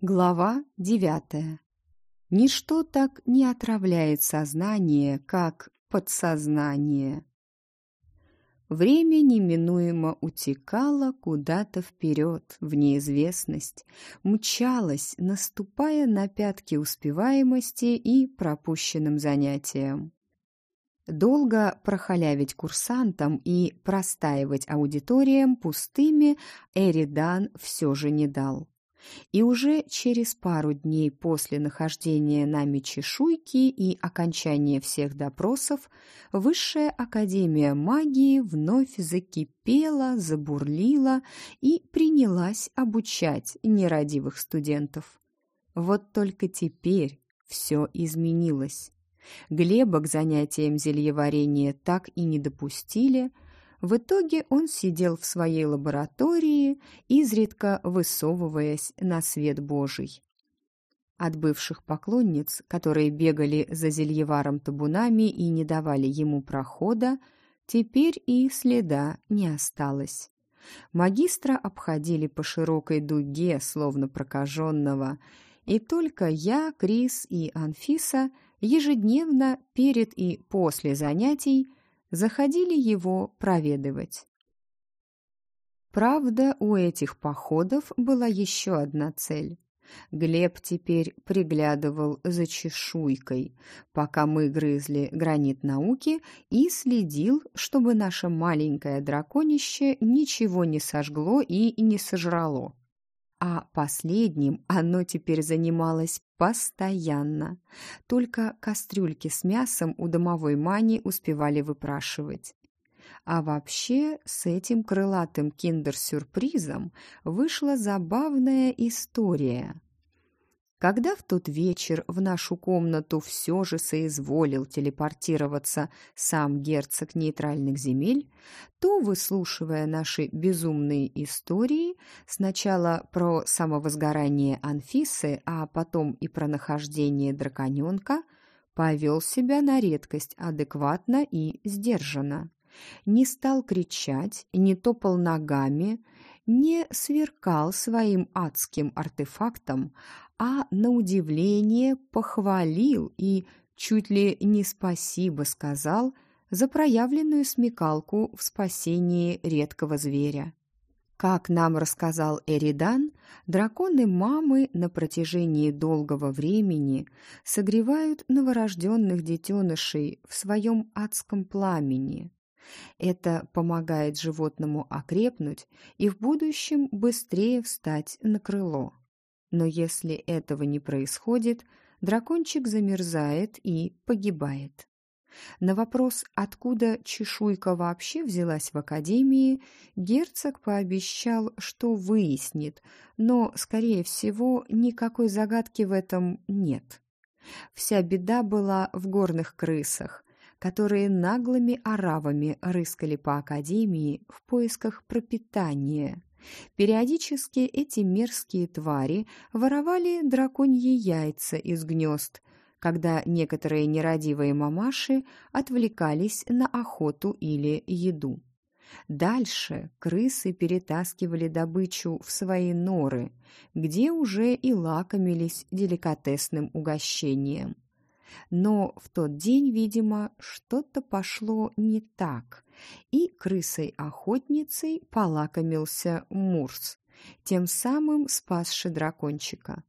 Глава девятая. Ничто так не отравляет сознание, как подсознание. Время неминуемо утекало куда-то вперед, в неизвестность, мчалось, наступая на пятки успеваемости и пропущенным занятиям. Долго прохалявить курсантам и простаивать аудиториям пустыми Эридан все же не дал. И уже через пару дней после нахождения нами чешуйки и окончания всех допросов Высшая Академия Магии вновь закипела, забурлила и принялась обучать нерадивых студентов. Вот только теперь все изменилось. Глеба к занятиям зельеварения так и не допустили – в итоге он сидел в своей лаборатории, изредка высовываясь на свет Божий. От бывших поклонниц, которые бегали за зельеваром табунами и не давали ему прохода, теперь и следа не осталось. Магистра обходили по широкой дуге, словно прокаженного, и только я, Крис и Анфиса ежедневно перед и после занятий заходили его проведывать. Правда, у этих походов была еще одна цель. Глеб теперь приглядывал за чешуйкой, пока мы грызли гранит науки, и следил, чтобы наше маленькое драконище ничего не сожгло и не сожрало а последним оно теперь занималось постоянно. Только кастрюльки с мясом у домовой мани успевали выпрашивать. А вообще с этим крылатым киндер-сюрпризом вышла забавная история. Когда в тот вечер в нашу комнату все же соизволил телепортироваться сам герцог нейтральных земель, то, выслушивая наши безумные истории, сначала про самовозгорание Анфисы, а потом и про нахождение драконенка, повел себя на редкость адекватно и сдержанно. Не стал кричать, не топал ногами, не сверкал своим адским артефактом, а на удивление похвалил и чуть ли не спасибо сказал за проявленную смекалку в спасении редкого зверя. Как нам рассказал Эридан, драконы-мамы на протяжении долгого времени согревают новорожденных детенышей в своем адском пламени. Это помогает животному окрепнуть и в будущем быстрее встать на крыло. Но если этого не происходит, дракончик замерзает и погибает. На вопрос, откуда чешуйка вообще взялась в академии, герцог пообещал, что выяснит, но, скорее всего, никакой загадки в этом нет. Вся беда была в горных крысах, которые наглыми оравами рыскали по академии в поисках пропитания. Периодически эти мерзкие твари воровали драконьи яйца из гнезд, когда некоторые нерадивые мамаши отвлекались на охоту или еду. Дальше крысы перетаскивали добычу в свои норы, где уже и лакомились деликатесным угощением. Но в тот день, видимо, что-то пошло не так, и крысой-охотницей полакомился Мурс, тем самым спасший дракончика.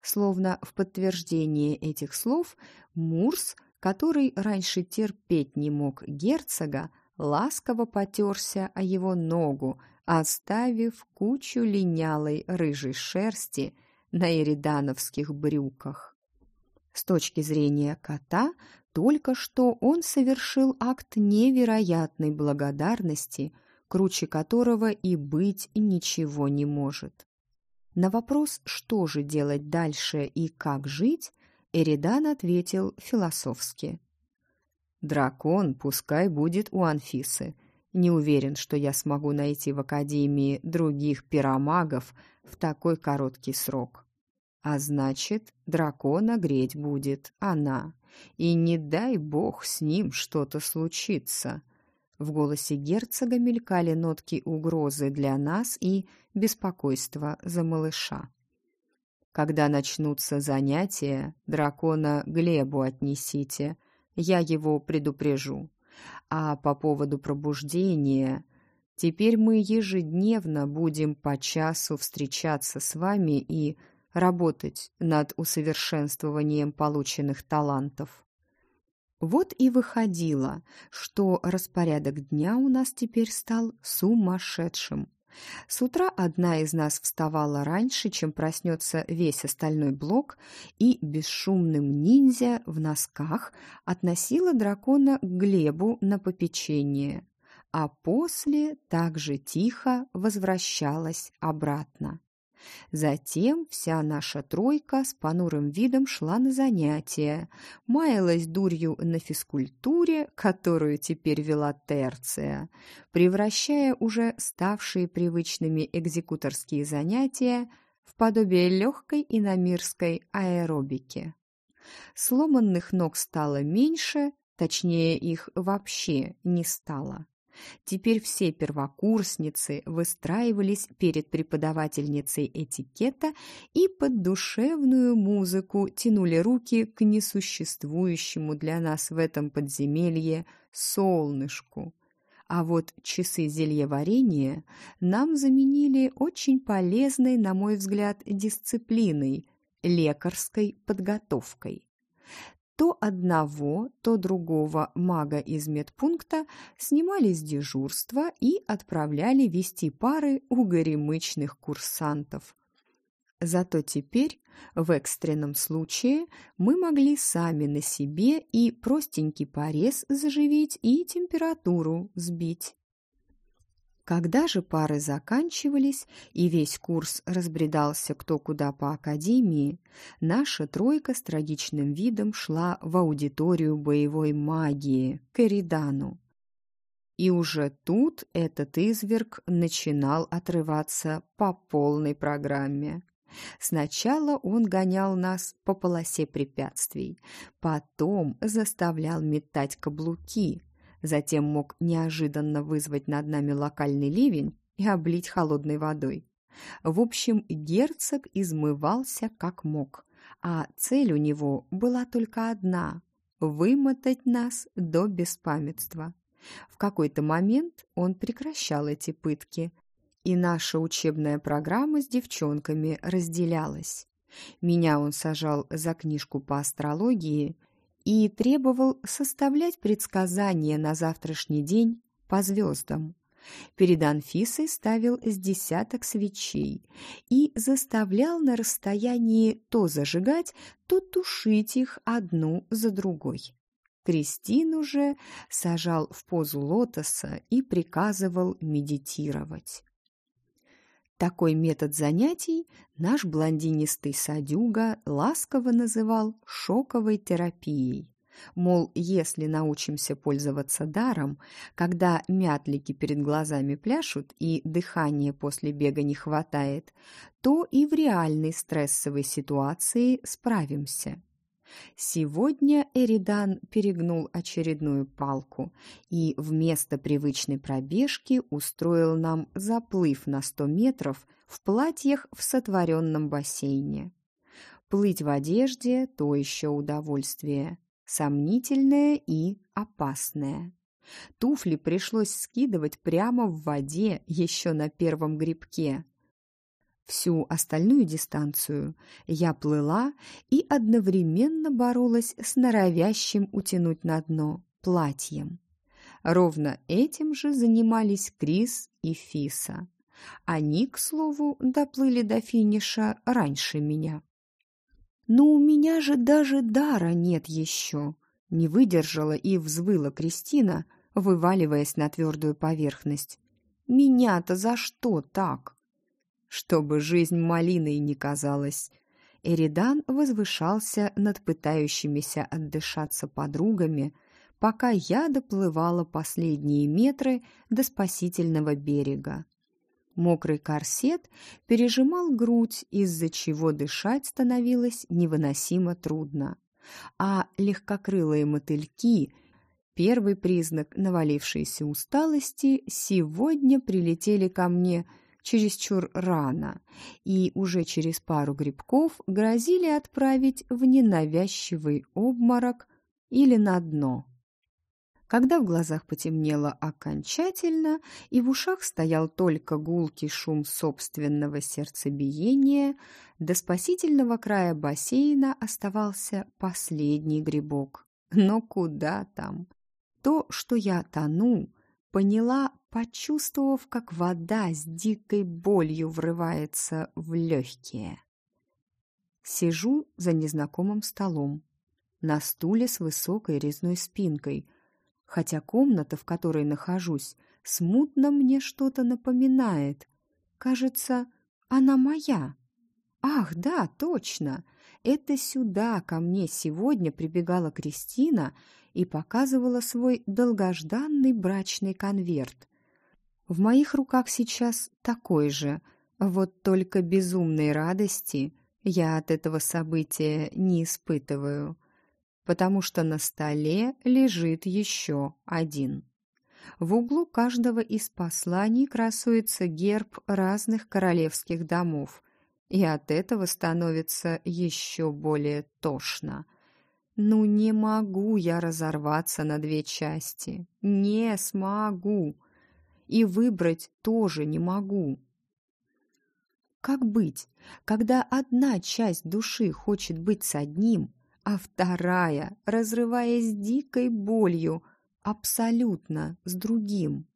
Словно в подтверждение этих слов Мурс, который раньше терпеть не мог герцога, ласково потерся о его ногу, оставив кучу линялой рыжей шерсти на эридановских брюках. С точки зрения кота, только что он совершил акт невероятной благодарности, круче которого и быть ничего не может. На вопрос, что же делать дальше и как жить, Эридан ответил философски. «Дракон пускай будет у Анфисы. Не уверен, что я смогу найти в Академии других пиромагов в такой короткий срок. А значит, дракона греть будет она. И не дай бог с ним что-то случится. В голосе герцога мелькали нотки угрозы для нас и беспокойства за малыша. Когда начнутся занятия, дракона Глебу отнесите, я его предупрежу. А по поводу пробуждения... Теперь мы ежедневно будем по часу встречаться с вами и работать над усовершенствованием полученных талантов. Вот и выходило, что распорядок дня у нас теперь стал сумасшедшим. С утра одна из нас вставала раньше, чем проснется весь остальной блок, и бесшумным ниндзя в носках относила дракона к Глебу на попечение, а после также тихо возвращалась обратно. Затем вся наша тройка с понурым видом шла на занятия, маялась дурью на физкультуре, которую теперь вела терция, превращая уже ставшие привычными экзекуторские занятия в подобие легкой иномирской аэробики. Сломанных ног стало меньше, точнее их вообще не стало. Теперь все первокурсницы выстраивались перед преподавательницей этикета и под душевную музыку тянули руки к несуществующему для нас в этом подземелье солнышку. А вот часы зельеварения нам заменили очень полезной, на мой взгляд, дисциплиной – лекарской подготовкой то одного, то другого мага из медпункта снимали с дежурства и отправляли вести пары у горемычных курсантов. Зато теперь, в экстренном случае, мы могли сами на себе и простенький порез заживить, и температуру сбить. Когда же пары заканчивались и весь курс разбредался кто куда по академии, наша тройка с трагичным видом шла в аудиторию боевой магии, к Эридану. И уже тут этот изверг начинал отрываться по полной программе. Сначала он гонял нас по полосе препятствий, потом заставлял метать каблуки, Затем мог неожиданно вызвать над нами локальный ливень и облить холодной водой. В общем, герцог измывался как мог, а цель у него была только одна – вымотать нас до беспамятства. В какой-то момент он прекращал эти пытки, и наша учебная программа с девчонками разделялась. Меня он сажал за книжку по астрологии – и требовал составлять предсказания на завтрашний день по звездам. Перед Анфисой ставил с десяток свечей и заставлял на расстоянии то зажигать, то тушить их одну за другой. Кристину же сажал в позу лотоса и приказывал медитировать. Такой метод занятий наш блондинистый садюга ласково называл шоковой терапией. Мол, если научимся пользоваться даром, когда мятлики перед глазами пляшут и дыхания после бега не хватает, то и в реальной стрессовой ситуации справимся. Сегодня Эридан перегнул очередную палку и вместо привычной пробежки устроил нам заплыв на сто метров в платьях в сотворенном бассейне. Плыть в одежде – то еще удовольствие, сомнительное и опасное. Туфли пришлось скидывать прямо в воде еще на первом грибке – Всю остальную дистанцию я плыла и одновременно боролась с норовящим утянуть на дно платьем. Ровно этим же занимались Крис и Фиса. Они, к слову, доплыли до финиша раньше меня. «Но у меня же даже дара нет еще!» Не выдержала и взвыла Кристина, вываливаясь на твердую поверхность. «Меня-то за что так?» Чтобы жизнь малиной не казалась. Эридан возвышался над пытающимися отдышаться подругами, пока я доплывала последние метры до спасительного берега. Мокрый корсет пережимал грудь, из-за чего дышать становилось невыносимо трудно. А легкокрылые мотыльки, первый признак навалившейся усталости, сегодня прилетели ко мне – чересчур рано, и уже через пару грибков грозили отправить в ненавязчивый обморок или на дно. Когда в глазах потемнело окончательно, и в ушах стоял только гулкий шум собственного сердцебиения, до спасительного края бассейна оставался последний грибок. Но куда там? То, что я тону, поняла, почувствовав, как вода с дикой болью врывается в легкие. Сижу за незнакомым столом, на стуле с высокой резной спинкой – хотя комната, в которой нахожусь, смутно мне что-то напоминает. Кажется, она моя. Ах, да, точно. Это сюда ко мне сегодня прибегала Кристина и показывала свой долгожданный брачный конверт. В моих руках сейчас такой же, вот только безумной радости я от этого события не испытываю потому что на столе лежит еще один. В углу каждого из посланий красуется герб разных королевских домов, и от этого становится еще более тошно. Ну не могу я разорваться на две части, не смогу, и выбрать тоже не могу. Как быть, когда одна часть души хочет быть с одним, а вторая, разрываясь дикой болью, абсолютно с другим.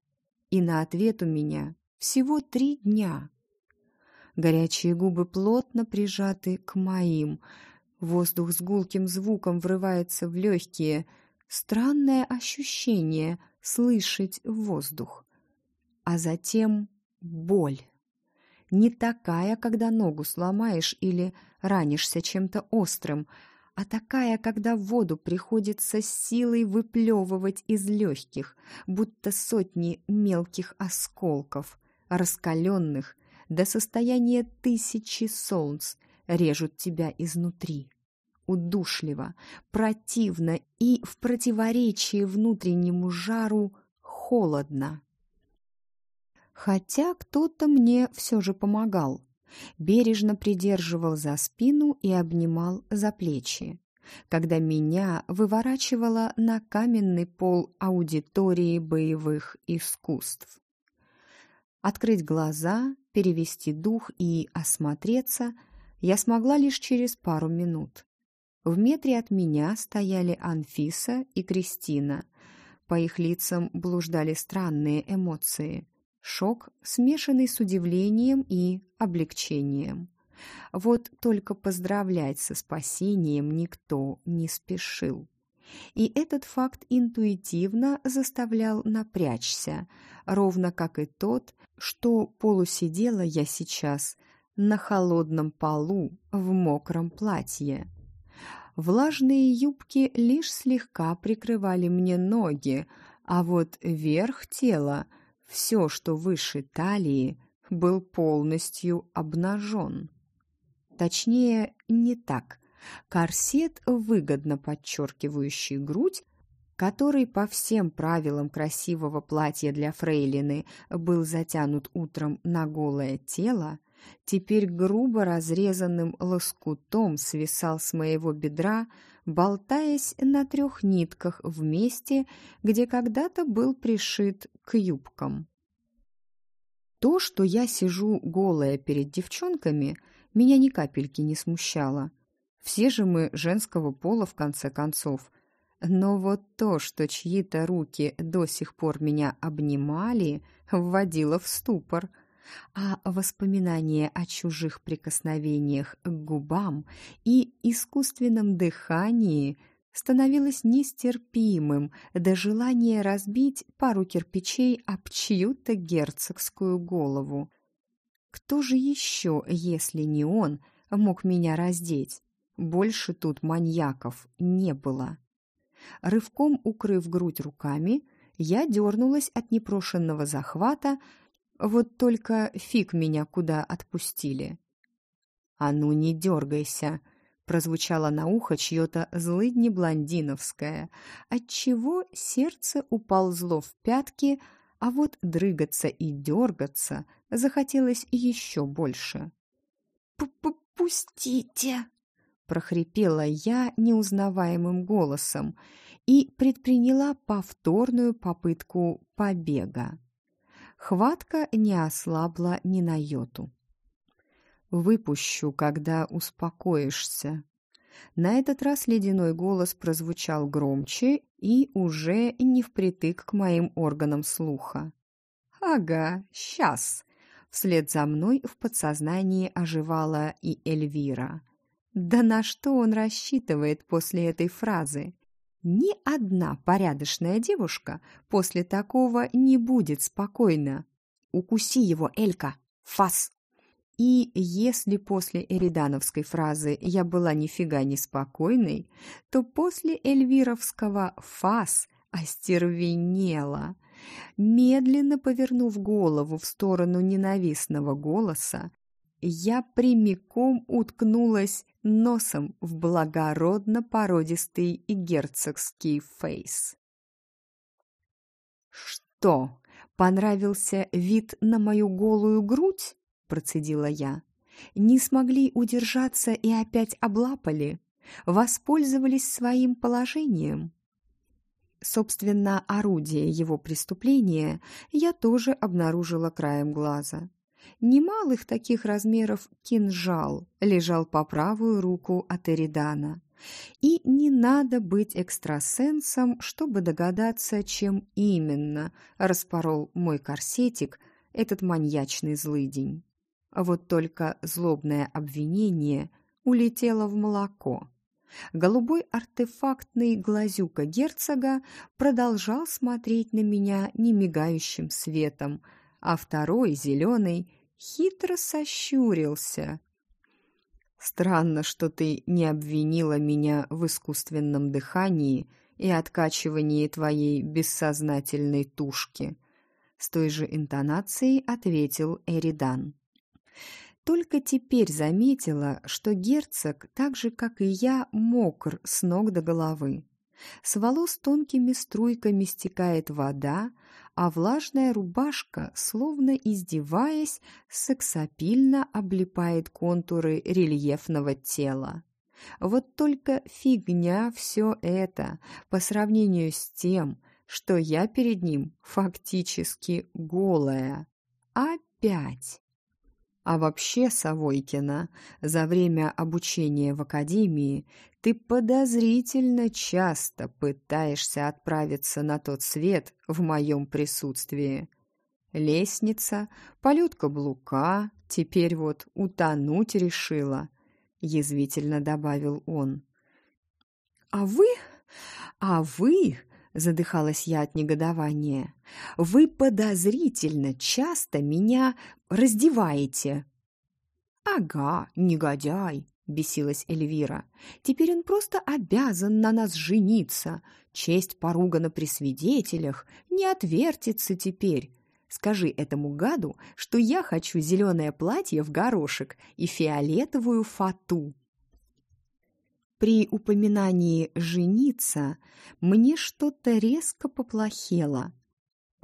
И на ответ у меня всего три дня. Горячие губы плотно прижаты к моим. Воздух с гулким звуком врывается в легкие. Странное ощущение слышать воздух. А затем боль. Не такая, когда ногу сломаешь или ранишься чем-то острым, а такая, когда воду приходится силой выплевывать из легких, будто сотни мелких осколков, раскаленных до состояния тысячи солнц, режут тебя изнутри. Удушливо, противно и в противоречии внутреннему жару холодно. Хотя кто-то мне все же помогал бережно придерживал за спину и обнимал за плечи, когда меня выворачивало на каменный пол аудитории боевых искусств. Открыть глаза, перевести дух и осмотреться я смогла лишь через пару минут. В метре от меня стояли Анфиса и Кристина. По их лицам блуждали странные эмоции – Шок, смешанный с удивлением и облегчением. Вот только поздравлять со спасением никто не спешил. И этот факт интуитивно заставлял напрячься, ровно как и тот, что полусидела я сейчас на холодном полу в мокром платье. Влажные юбки лишь слегка прикрывали мне ноги, а вот верх тела – все, что выше талии, был полностью обнажен. Точнее, не так. Корсет, выгодно подчеркивающий грудь, который по всем правилам красивого платья для фрейлины был затянут утром на голое тело, теперь грубо разрезанным лоскутом свисал с моего бедра, болтаясь на трех нитках в месте, где когда-то был пришит к юбкам. То, что я сижу голая перед девчонками, меня ни капельки не смущало. Все же мы женского пола в конце концов. Но вот то, что чьи-то руки до сих пор меня обнимали, вводило в ступор – а воспоминания о чужих прикосновениях к губам и искусственном дыхании становилось нестерпимым до желания разбить пару кирпичей об чью-то герцогскую голову. Кто же еще, если не он, мог меня раздеть? Больше тут маньяков не было. Рывком укрыв грудь руками, я дернулась от непрошенного захвата, вот только фиг меня куда отпустили. «А ну не дергайся!» — прозвучало на ухо чье-то злыдни блондиновское, отчего сердце уползло в пятки, а вот дрыгаться и дергаться захотелось еще больше. «Пустите!» — прохрипела я неузнаваемым голосом и предприняла повторную попытку побега. Хватка не ослабла ни на йоту. «Выпущу, когда успокоишься». На этот раз ледяной голос прозвучал громче и уже не впритык к моим органам слуха. «Ага, сейчас!» Вслед за мной в подсознании оживала и Эльвира. Да на что он рассчитывает после этой фразы? Ни одна порядочная девушка после такого не будет спокойна. «Укуси его, Элька! Фас!» И если после эридановской фразы я была нифига не спокойной, то после эльвировского «фас» остервенела. Медленно повернув голову в сторону ненавистного голоса, я прямиком уткнулась носом в благородно-породистый и герцогский фейс. «Что, понравился вид на мою голую грудь?» – процедила я. «Не смогли удержаться и опять облапали? Воспользовались своим положением?» Собственно, орудие его преступления я тоже обнаружила краем глаза. Немалых таких размеров кинжал лежал по правую руку от Эридана. И не надо быть экстрасенсом, чтобы догадаться, чем именно распорол мой корсетик этот маньячный злыдень. Вот только злобное обвинение улетело в молоко. Голубой артефактный глазюка герцога продолжал смотреть на меня немигающим светом, а второй, зеленый, хитро сощурился. «Странно, что ты не обвинила меня в искусственном дыхании и откачивании твоей бессознательной тушки», с той же интонацией ответил Эридан. Только теперь заметила, что герцог, так же, как и я, мокр с ног до головы. С волос тонкими струйками стекает вода, а влажная рубашка, словно издеваясь, сексапильно облипает контуры рельефного тела. Вот только фигня все это по сравнению с тем, что я перед ним фактически голая. Опять! А вообще, Савойкина, за время обучения в академии ты подозрительно часто пытаешься отправиться на тот свет в моем присутствии. Лестница, полет каблука, теперь вот утонуть решила, — язвительно добавил он. «А вы? А вы?» — задыхалась я от негодования. «Вы подозрительно часто меня раздеваете». «Ага, негодяй!» — бесилась Эльвира. «Теперь он просто обязан на нас жениться. Честь поругана при свидетелях, не отвертится теперь. Скажи этому гаду, что я хочу зеленое платье в горошек и фиолетовую фату». При упоминании «жениться» мне что-то резко поплохело.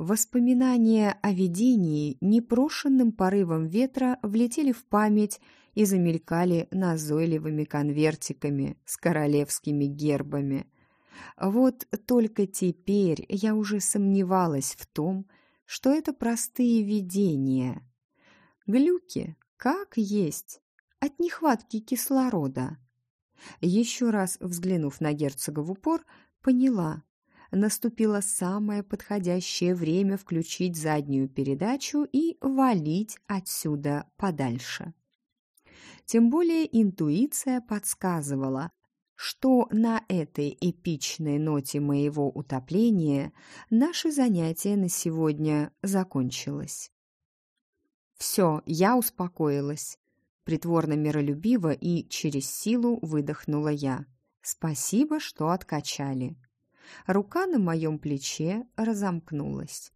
Воспоминания о видении непрошенным порывом ветра влетели в память и замелькали назойливыми конвертиками с королевскими гербами. Вот только теперь я уже сомневалась в том, что это простые видения. Глюки, как есть, от нехватки кислорода. Еще раз взглянув на герцога в упор, поняла, наступило самое подходящее время включить заднюю передачу и валить отсюда подальше. Тем более интуиция подсказывала, что на этой эпичной ноте моего утопления наше занятие на сегодня закончилось. Все, я успокоилась. Притворно миролюбиво и через силу выдохнула я. Спасибо, что откачали. Рука на моем плече разомкнулась.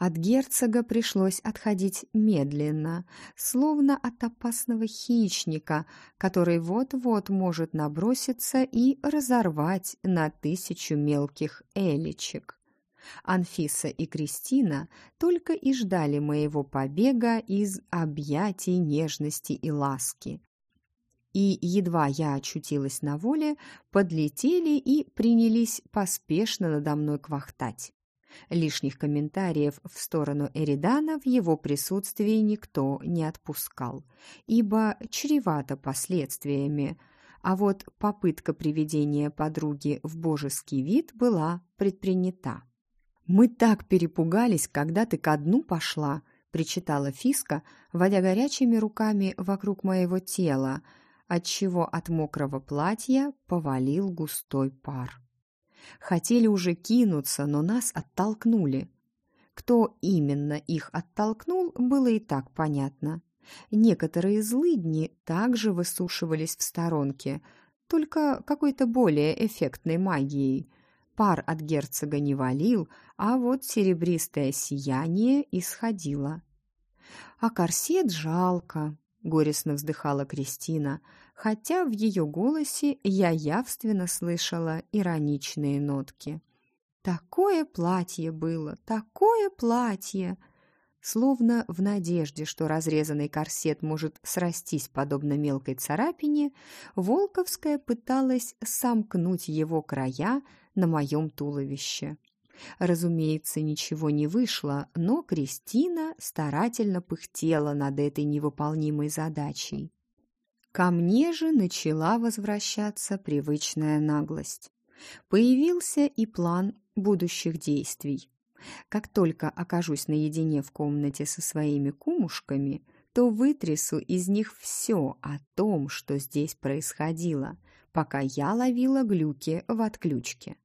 От герцога пришлось отходить медленно, словно от опасного хищника, который вот-вот может наброситься и разорвать на тысячу мелких элечек. Анфиса и Кристина только и ждали моего побега из объятий нежности и ласки. И едва я очутилась на воле, подлетели и принялись поспешно надо мной квахтать. Лишних комментариев в сторону Эридана в его присутствии никто не отпускал, ибо чревато последствиями, а вот попытка приведения подруги в божеский вид была предпринята. «Мы так перепугались, когда ты ко дну пошла», — причитала Фиска, водя горячими руками вокруг моего тела, отчего от мокрого платья повалил густой пар. Хотели уже кинуться, но нас оттолкнули. Кто именно их оттолкнул, было и так понятно. Некоторые злыдни также высушивались в сторонке, только какой-то более эффектной магией — Пар от герцога не валил, а вот серебристое сияние исходило. «А корсет жалко», — горестно вздыхала Кристина, хотя в ее голосе я явственно слышала ироничные нотки. «Такое платье было, такое платье!» Словно в надежде, что разрезанный корсет может срастись подобно мелкой царапине, Волковская пыталась сомкнуть его края на моем туловище. Разумеется, ничего не вышло, но Кристина старательно пыхтела над этой невыполнимой задачей. Ко мне же начала возвращаться привычная наглость. Появился и план будущих действий. Как только окажусь наедине в комнате со своими кумушками, то вытрясу из них все о том, что здесь происходило, пока я ловила глюки в отключке.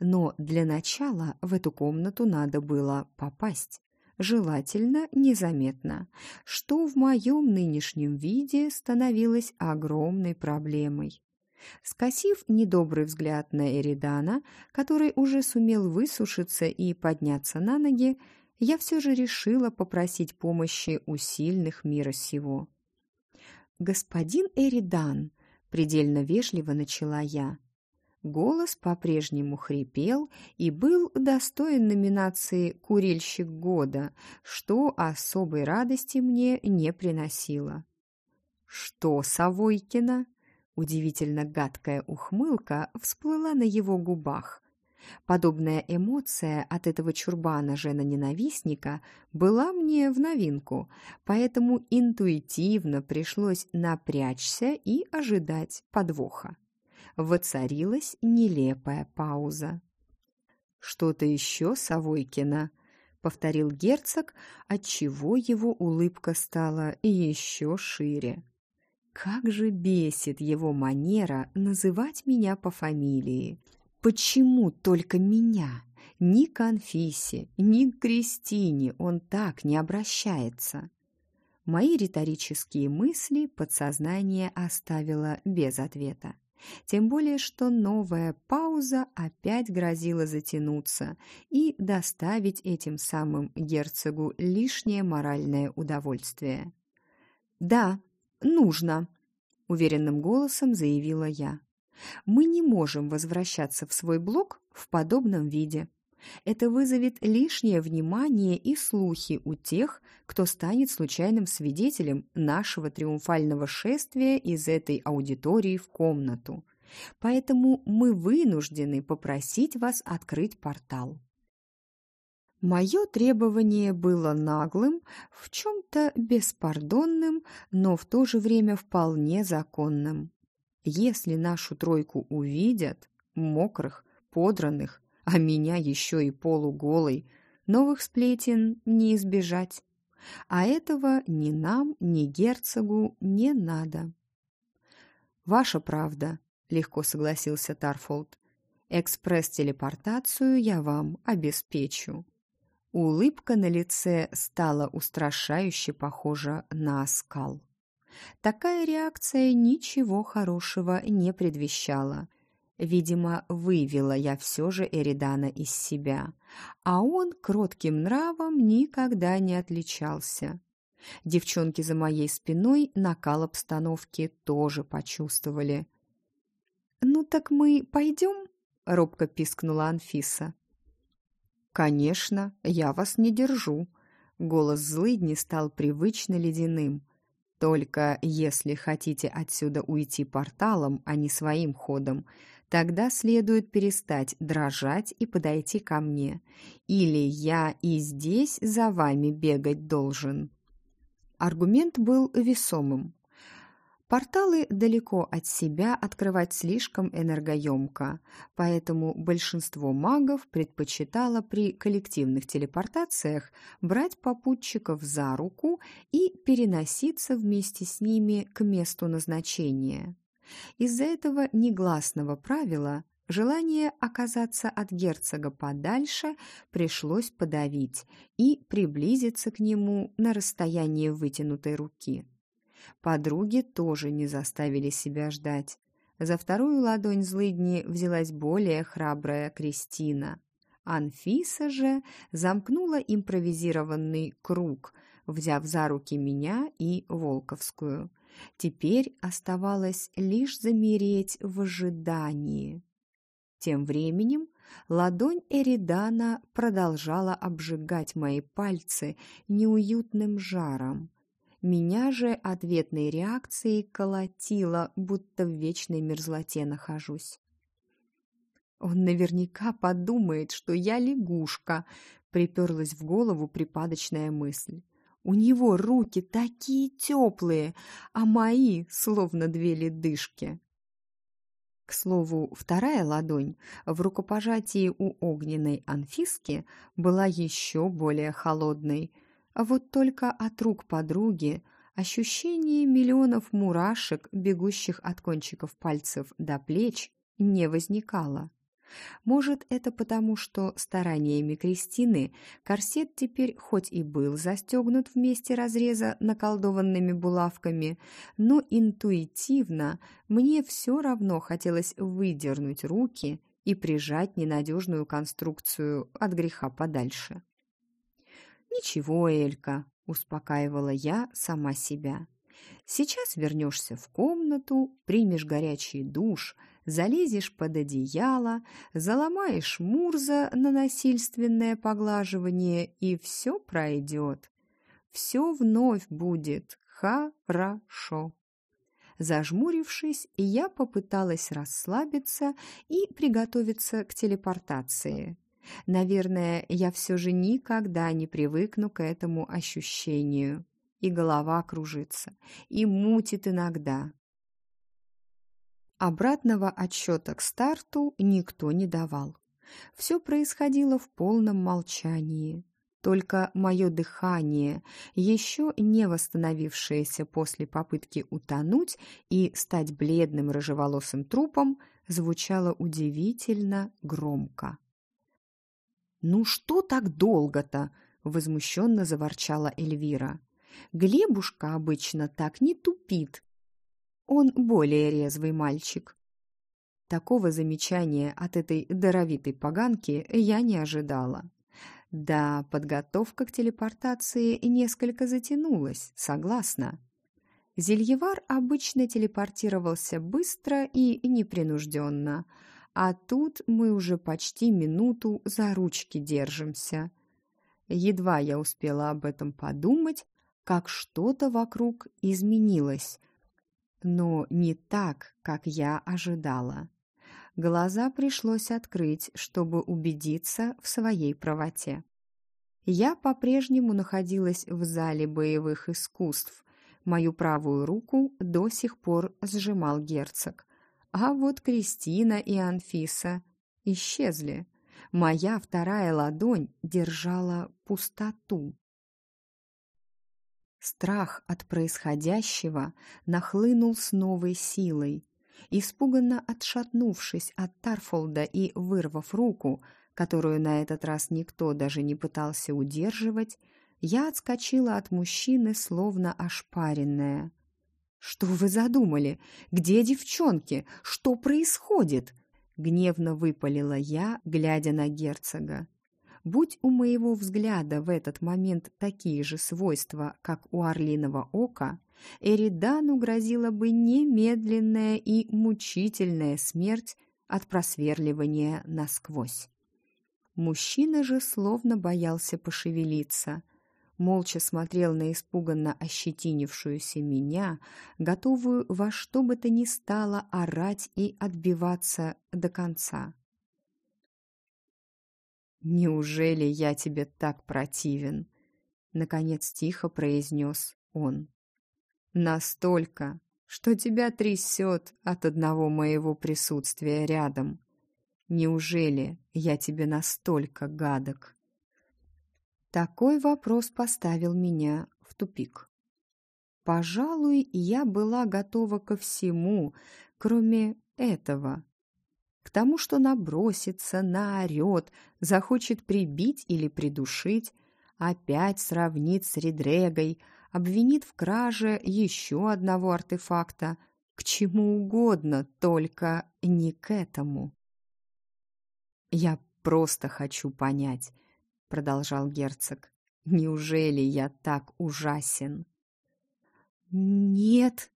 Но для начала в эту комнату надо было попасть, желательно незаметно, что в моем нынешнем виде становилось огромной проблемой. Скосив недобрый взгляд на Эридана, который уже сумел высушиться и подняться на ноги, я все же решила попросить помощи у сильных мира сего. «Господин Эридан», — предельно вежливо начала я, Голос по-прежнему хрипел и был достоин номинации «Курильщик года», что особой радости мне не приносило. «Что, Савойкина?» Удивительно гадкая ухмылка всплыла на его губах. Подобная эмоция от этого чурбана жена-ненавистника была мне в новинку, поэтому интуитивно пришлось напрячься и ожидать подвоха воцарилась нелепая пауза. «Что-то еще, Савойкина?» — повторил герцог, отчего его улыбка стала еще шире. «Как же бесит его манера называть меня по фамилии! Почему только меня? Ни к Анфисе, ни к Кристине он так не обращается!» Мои риторические мысли подсознание оставило без ответа. Тем более, что новая пауза опять грозила затянуться и доставить этим самым герцогу лишнее моральное удовольствие. «Да, нужно», — уверенным голосом заявила я. «Мы не можем возвращаться в свой блок в подобном виде. Это вызовет лишнее внимание и слухи у тех, кто станет случайным свидетелем нашего триумфального шествия из этой аудитории в комнату. Поэтому мы вынуждены попросить вас открыть портал. Мое требование было наглым, в чем-то беспардонным, но в то же время вполне законным. Если нашу тройку увидят, мокрых, подранных, а меня еще и полуголой. Новых сплетен не избежать. А этого ни нам, ни герцогу не надо. «Ваша правда», — легко согласился Тарфолд. «Экспресс-телепортацию я вам обеспечу». Улыбка на лице стала устрашающе похожа на оскал. Такая реакция ничего хорошего не предвещала, Видимо, вывела я все же Эридана из себя, а он кротким нравом никогда не отличался. Девчонки за моей спиной накал обстановки тоже почувствовали. «Ну так мы пойдем?» — робко пискнула Анфиса. «Конечно, я вас не держу». Голос злыдни стал привычно ледяным. «Только если хотите отсюда уйти порталом, а не своим ходом, тогда следует перестать дрожать и подойти ко мне. Или я и здесь за вами бегать должен». Аргумент был весомым. Порталы далеко от себя открывать слишком энергоемко, поэтому большинство магов предпочитало при коллективных телепортациях брать попутчиков за руку и переноситься вместе с ними к месту назначения. Из-за этого негласного правила желание оказаться от герцога подальше пришлось подавить и приблизиться к нему на расстояние вытянутой руки. Подруги тоже не заставили себя ждать. За вторую ладонь злыдни взялась более храбрая Кристина. Анфиса же замкнула импровизированный круг, взяв за руки меня и Волковскую. Теперь оставалось лишь замереть в ожидании. Тем временем ладонь Эридана продолжала обжигать мои пальцы неуютным жаром. Меня же ответной реакцией колотило, будто в вечной мерзлоте нахожусь. «Он наверняка подумает, что я лягушка», — приперлась в голову припадочная мысль. «У него руки такие теплые, а мои словно две ледышки». К слову, вторая ладонь в рукопожатии у огненной Анфиски была еще более холодной — а вот только от рук подруги ощущение миллионов мурашек, бегущих от кончиков пальцев до плеч, не возникало. Может, это потому, что стараниями Кристины корсет теперь хоть и был застегнут вместе разреза наколдованными булавками, но интуитивно мне все равно хотелось выдернуть руки и прижать ненадежную конструкцию от греха подальше. «Ничего, Элька», — успокаивала я сама себя. «Сейчас вернешься в комнату, примешь горячий душ, залезешь под одеяло, заломаешь Мурза на насильственное поглаживание, и все пройдет. Все вновь будет хорошо». Зажмурившись, я попыталась расслабиться и приготовиться к телепортации. Наверное, я все же никогда не привыкну к этому ощущению. И голова кружится, и мутит иногда. Обратного отсчета к старту никто не давал. Все происходило в полном молчании. Только мое дыхание, еще не восстановившееся после попытки утонуть и стать бледным рыжеволосым трупом, звучало удивительно громко. «Ну что так долго-то?» – возмущенно заворчала Эльвира. «Глебушка обычно так не тупит. Он более резвый мальчик». Такого замечания от этой даровитой поганки я не ожидала. Да, подготовка к телепортации несколько затянулась, согласна. Зельевар обычно телепортировался быстро и непринужденно – а тут мы уже почти минуту за ручки держимся. Едва я успела об этом подумать, как что-то вокруг изменилось, но не так, как я ожидала. Глаза пришлось открыть, чтобы убедиться в своей правоте. Я по-прежнему находилась в зале боевых искусств. Мою правую руку до сих пор сжимал герцог. А вот Кристина и Анфиса исчезли. Моя вторая ладонь держала пустоту. Страх от происходящего нахлынул с новой силой. Испуганно отшатнувшись от Тарфолда и вырвав руку, которую на этот раз никто даже не пытался удерживать, я отскочила от мужчины, словно ошпаренная. «Что вы задумали? Где девчонки? Что происходит?» Гневно выпалила я, глядя на герцога. Будь у моего взгляда в этот момент такие же свойства, как у орлиного ока, Эридану грозила бы немедленная и мучительная смерть от просверливания насквозь. Мужчина же словно боялся пошевелиться. Молча смотрел на испуганно ощетинившуюся меня, готовую во что бы то ни стало орать и отбиваться до конца. «Неужели я тебе так противен?» Наконец тихо произнес он. «Настолько, что тебя трясет от одного моего присутствия рядом. Неужели я тебе настолько гадок?» Такой вопрос поставил меня в тупик. Пожалуй, я была готова ко всему, кроме этого. К тому, что набросится, наорет, захочет прибить или придушить, опять сравнит с Редрегой, обвинит в краже еще одного артефакта, к чему угодно, только не к этому. Я просто хочу понять, продолжал герцог. Неужели я так ужасен? Нет,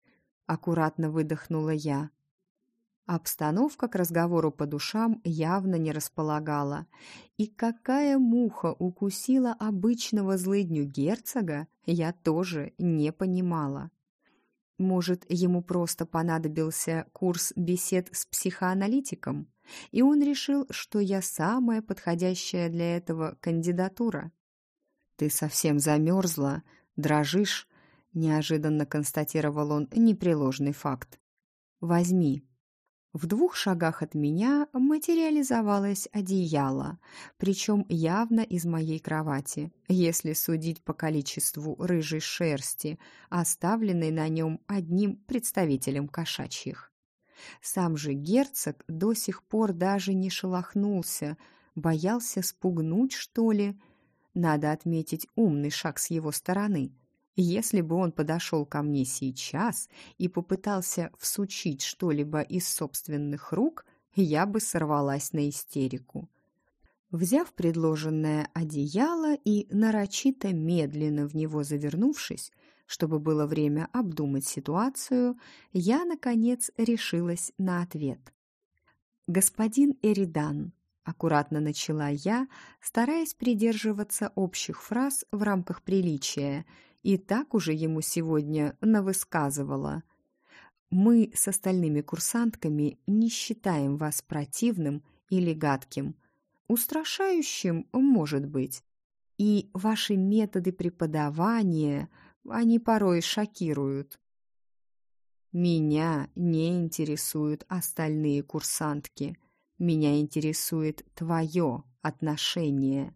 аккуратно выдохнула я. Обстановка к разговору по душам явно не располагала. И какая муха укусила обычного злыдню герцога, я тоже не понимала. Может, ему просто понадобился курс бесед с психоаналитиком? и он решил, что я самая подходящая для этого кандидатура. «Ты совсем замерзла, дрожишь», — неожиданно констатировал он непреложный факт. «Возьми». В двух шагах от меня материализовалось одеяло, причем явно из моей кровати, если судить по количеству рыжей шерсти, оставленной на нем одним представителем кошачьих. Сам же герцог до сих пор даже не шелохнулся, боялся спугнуть, что ли. Надо отметить умный шаг с его стороны. Если бы он подошел ко мне сейчас и попытался всучить что-либо из собственных рук, я бы сорвалась на истерику. Взяв предложенное одеяло и нарочито медленно в него завернувшись, чтобы было время обдумать ситуацию, я, наконец, решилась на ответ. «Господин Эридан», — аккуратно начала я, стараясь придерживаться общих фраз в рамках приличия, и так уже ему сегодня навысказывала. «Мы с остальными курсантками не считаем вас противным или гадким. Устрашающим, может быть. И ваши методы преподавания — они порой шокируют. Меня не интересуют остальные курсантки. Меня интересует твое отношение.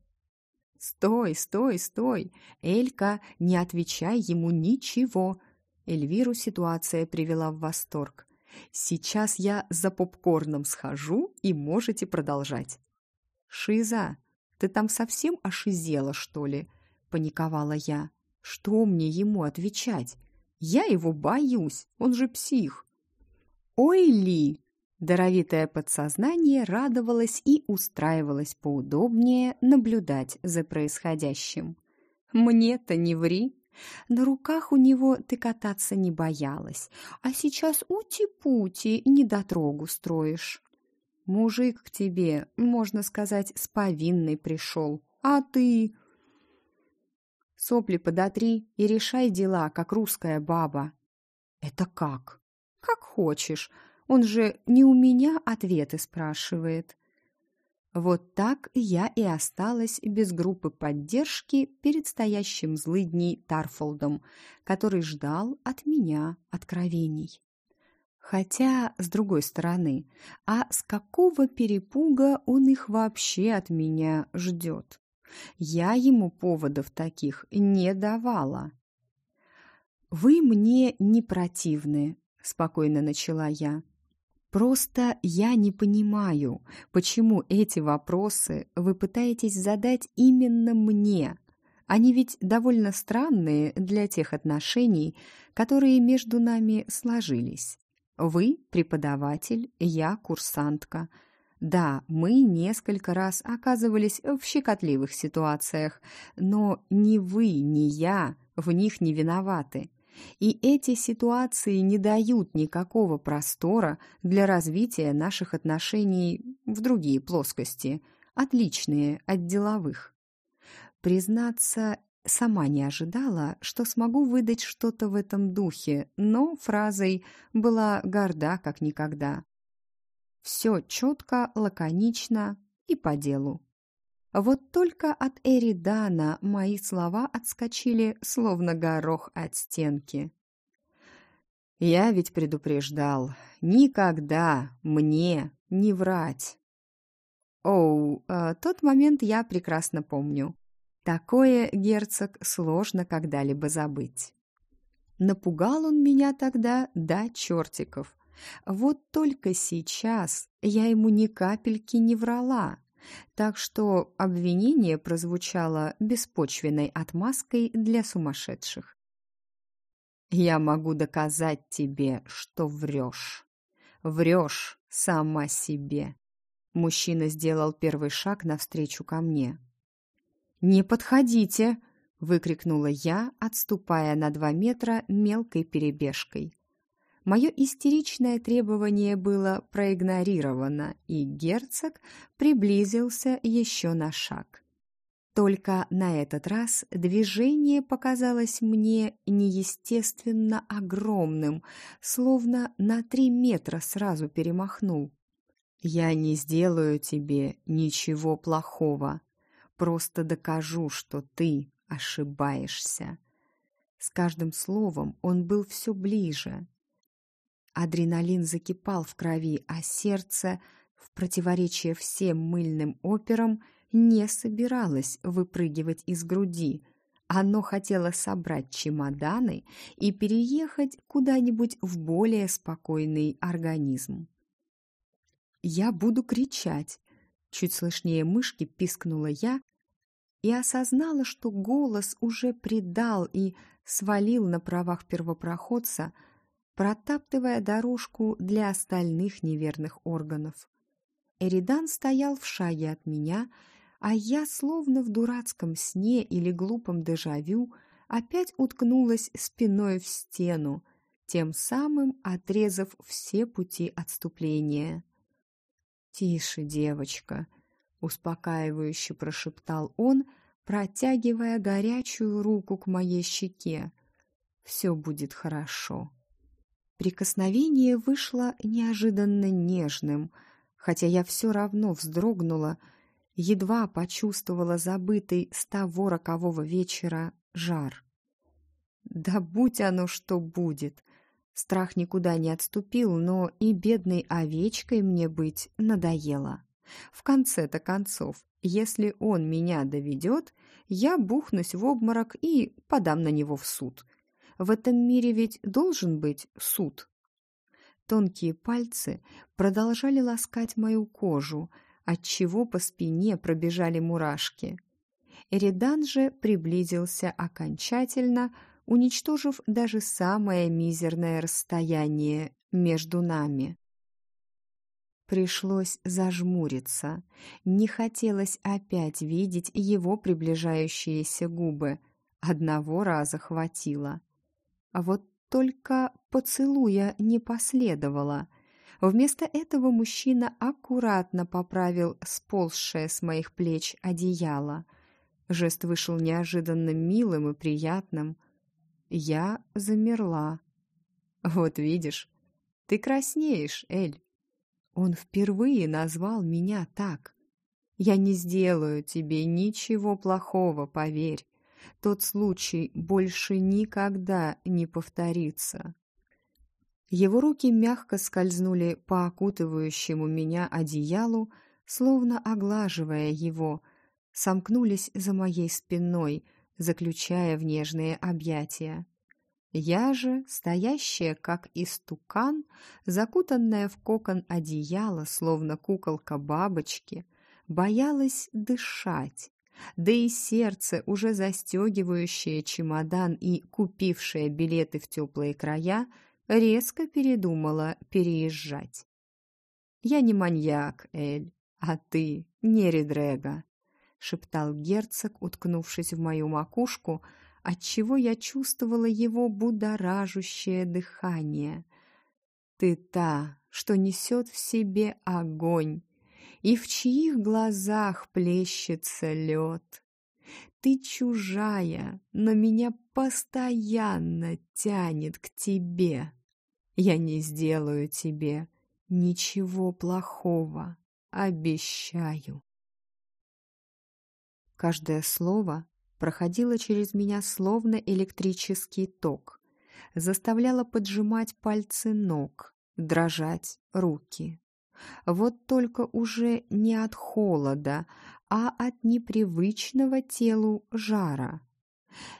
Стой, стой, стой! Элька, не отвечай ему ничего. Эльвиру ситуация привела в восторг. Сейчас я за попкорном схожу, и можете продолжать. Шиза, ты там совсем ошизела, что ли? Паниковала я. Что мне ему отвечать? Я его боюсь, он же псих. Ой, Ли! Даровитое подсознание радовалось и устраивалось поудобнее наблюдать за происходящим. «Мне-то не ври!» На руках у него ты кататься не боялась, а сейчас ути-пути недотрогу строишь. Мужик к тебе, можно сказать, с повинной пришел, а ты... Сопли подотри и решай дела, как русская баба. Это как? Как хочешь. Он же не у меня ответы спрашивает. Вот так я и осталась без группы поддержки перед стоящим злыдней Тарфолдом, который ждал от меня откровений. Хотя, с другой стороны, а с какого перепуга он их вообще от меня ждет? Я ему поводов таких не давала. «Вы мне не противны», — спокойно начала я. «Просто я не понимаю, почему эти вопросы вы пытаетесь задать именно мне. Они ведь довольно странные для тех отношений, которые между нами сложились. Вы преподаватель, я курсантка — да, мы несколько раз оказывались в щекотливых ситуациях, но ни вы, ни я в них не виноваты. И эти ситуации не дают никакого простора для развития наших отношений в другие плоскости, отличные от деловых. Признаться, сама не ожидала, что смогу выдать что-то в этом духе, но фразой была горда как никогда. Все четко, лаконично и по делу. Вот только от Эридана мои слова отскочили, словно горох от стенки. Я ведь предупреждал, никогда мне не врать. Оу, э, тот момент я прекрасно помню. Такое, герцог, сложно когда-либо забыть. Напугал он меня тогда до чертиков. Вот только сейчас я ему ни капельки не врала. Так что обвинение прозвучало беспочвенной отмазкой для сумасшедших. «Я могу доказать тебе, что врешь. Врешь сама себе». Мужчина сделал первый шаг навстречу ко мне. «Не подходите!» — выкрикнула я, отступая на два метра мелкой перебежкой. Мое истеричное требование было проигнорировано, и герцог приблизился еще на шаг. Только на этот раз движение показалось мне неестественно огромным, словно на три метра сразу перемахнул. «Я не сделаю тебе ничего плохого», Просто докажу, что ты ошибаешься. С каждым словом он был все ближе. Адреналин закипал в крови, а сердце, в противоречие всем мыльным операм, не собиралось выпрыгивать из груди. Оно хотело собрать чемоданы и переехать куда-нибудь в более спокойный организм. «Я буду кричать, Чуть слышнее мышки пискнула я и осознала, что голос уже предал и свалил на правах первопроходца, протаптывая дорожку для остальных неверных органов. Эридан стоял в шаге от меня, а я, словно в дурацком сне или глупом дежавю, опять уткнулась спиной в стену, тем самым отрезав все пути отступления. «Тише, девочка», — успокаивающе прошептал он, протягивая горячую руку к моей щеке. «Все будет хорошо». Прикосновение вышло неожиданно нежным, хотя я все равно вздрогнула, едва почувствовала забытый с того рокового вечера жар. Да будь оно что будет! Страх никуда не отступил, но и бедной овечкой мне быть надоело. В конце-то концов, если он меня доведет, я бухнусь в обморок и подам на него в суд. В этом мире ведь должен быть суд. Тонкие пальцы продолжали ласкать мою кожу, отчего по спине пробежали мурашки. Эридан же приблизился окончательно, уничтожив даже самое мизерное расстояние между нами. Пришлось зажмуриться. Не хотелось опять видеть его приближающиеся губы. Одного раза хватило. А вот только поцелуя не последовало. Вместо этого мужчина аккуратно поправил сползшее с моих плеч одеяло. Жест вышел неожиданно милым и приятным. Я замерла. «Вот видишь, ты краснеешь, Эль». Он впервые назвал меня так. «Я не сделаю тебе ничего плохого, поверь. Тот случай больше никогда не повторится». Его руки мягко скользнули по окутывающему меня одеялу, словно оглаживая его, сомкнулись за моей спиной — заключая в нежные объятия. Я же, стоящая как истукан, закутанная в кокон одеяла, словно куколка бабочки, боялась дышать, да и сердце, уже застегивающее чемодан и купившее билеты в теплые края, резко передумала переезжать. «Я не маньяк, Эль, а ты не Редрега. — шептал герцог, уткнувшись в мою макушку, отчего я чувствовала его будоражущее дыхание. «Ты та, что несет в себе огонь, и в чьих глазах плещется лед. Ты чужая, но меня постоянно тянет к тебе. Я не сделаю тебе ничего плохого, обещаю. Каждое слово проходило через меня словно электрический ток, заставляло поджимать пальцы ног, дрожать руки. Вот только уже не от холода, а от непривычного телу жара.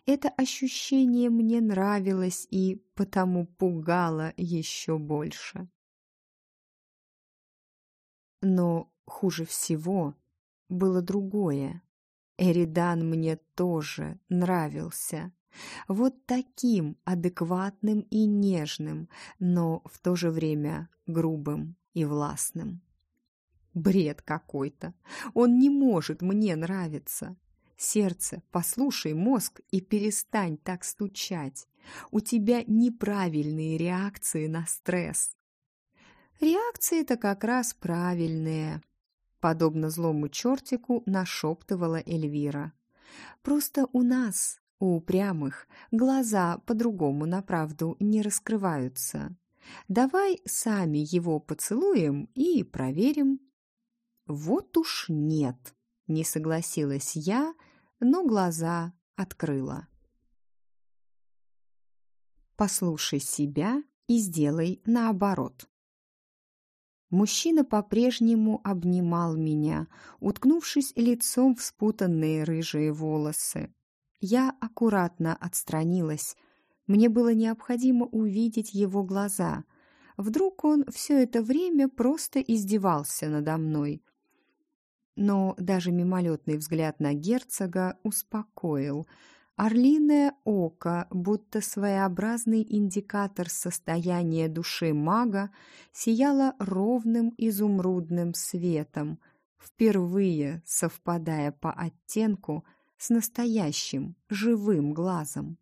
Это ощущение мне нравилось и потому пугало еще больше. Но хуже всего было другое. Эридан мне тоже нравился. Вот таким адекватным и нежным, но в то же время грубым и властным. Бред какой-то. Он не может мне нравиться. Сердце, послушай мозг и перестань так стучать. У тебя неправильные реакции на стресс. Реакции-то как раз правильные, подобно злому чертику нашептывала Эльвира. Просто у нас, у упрямых, глаза по-другому на правду не раскрываются. Давай сами его поцелуем и проверим. Вот уж нет, не согласилась я, но глаза открыла. Послушай себя и сделай наоборот. Мужчина по-прежнему обнимал меня, уткнувшись лицом в спутанные рыжие волосы. Я аккуратно отстранилась. Мне было необходимо увидеть его глаза. Вдруг он все это время просто издевался надо мной. Но даже мимолетный взгляд на герцога успокоил — Орлиное око, будто своеобразный индикатор состояния души мага, сияло ровным изумрудным светом, впервые совпадая по оттенку с настоящим живым глазом.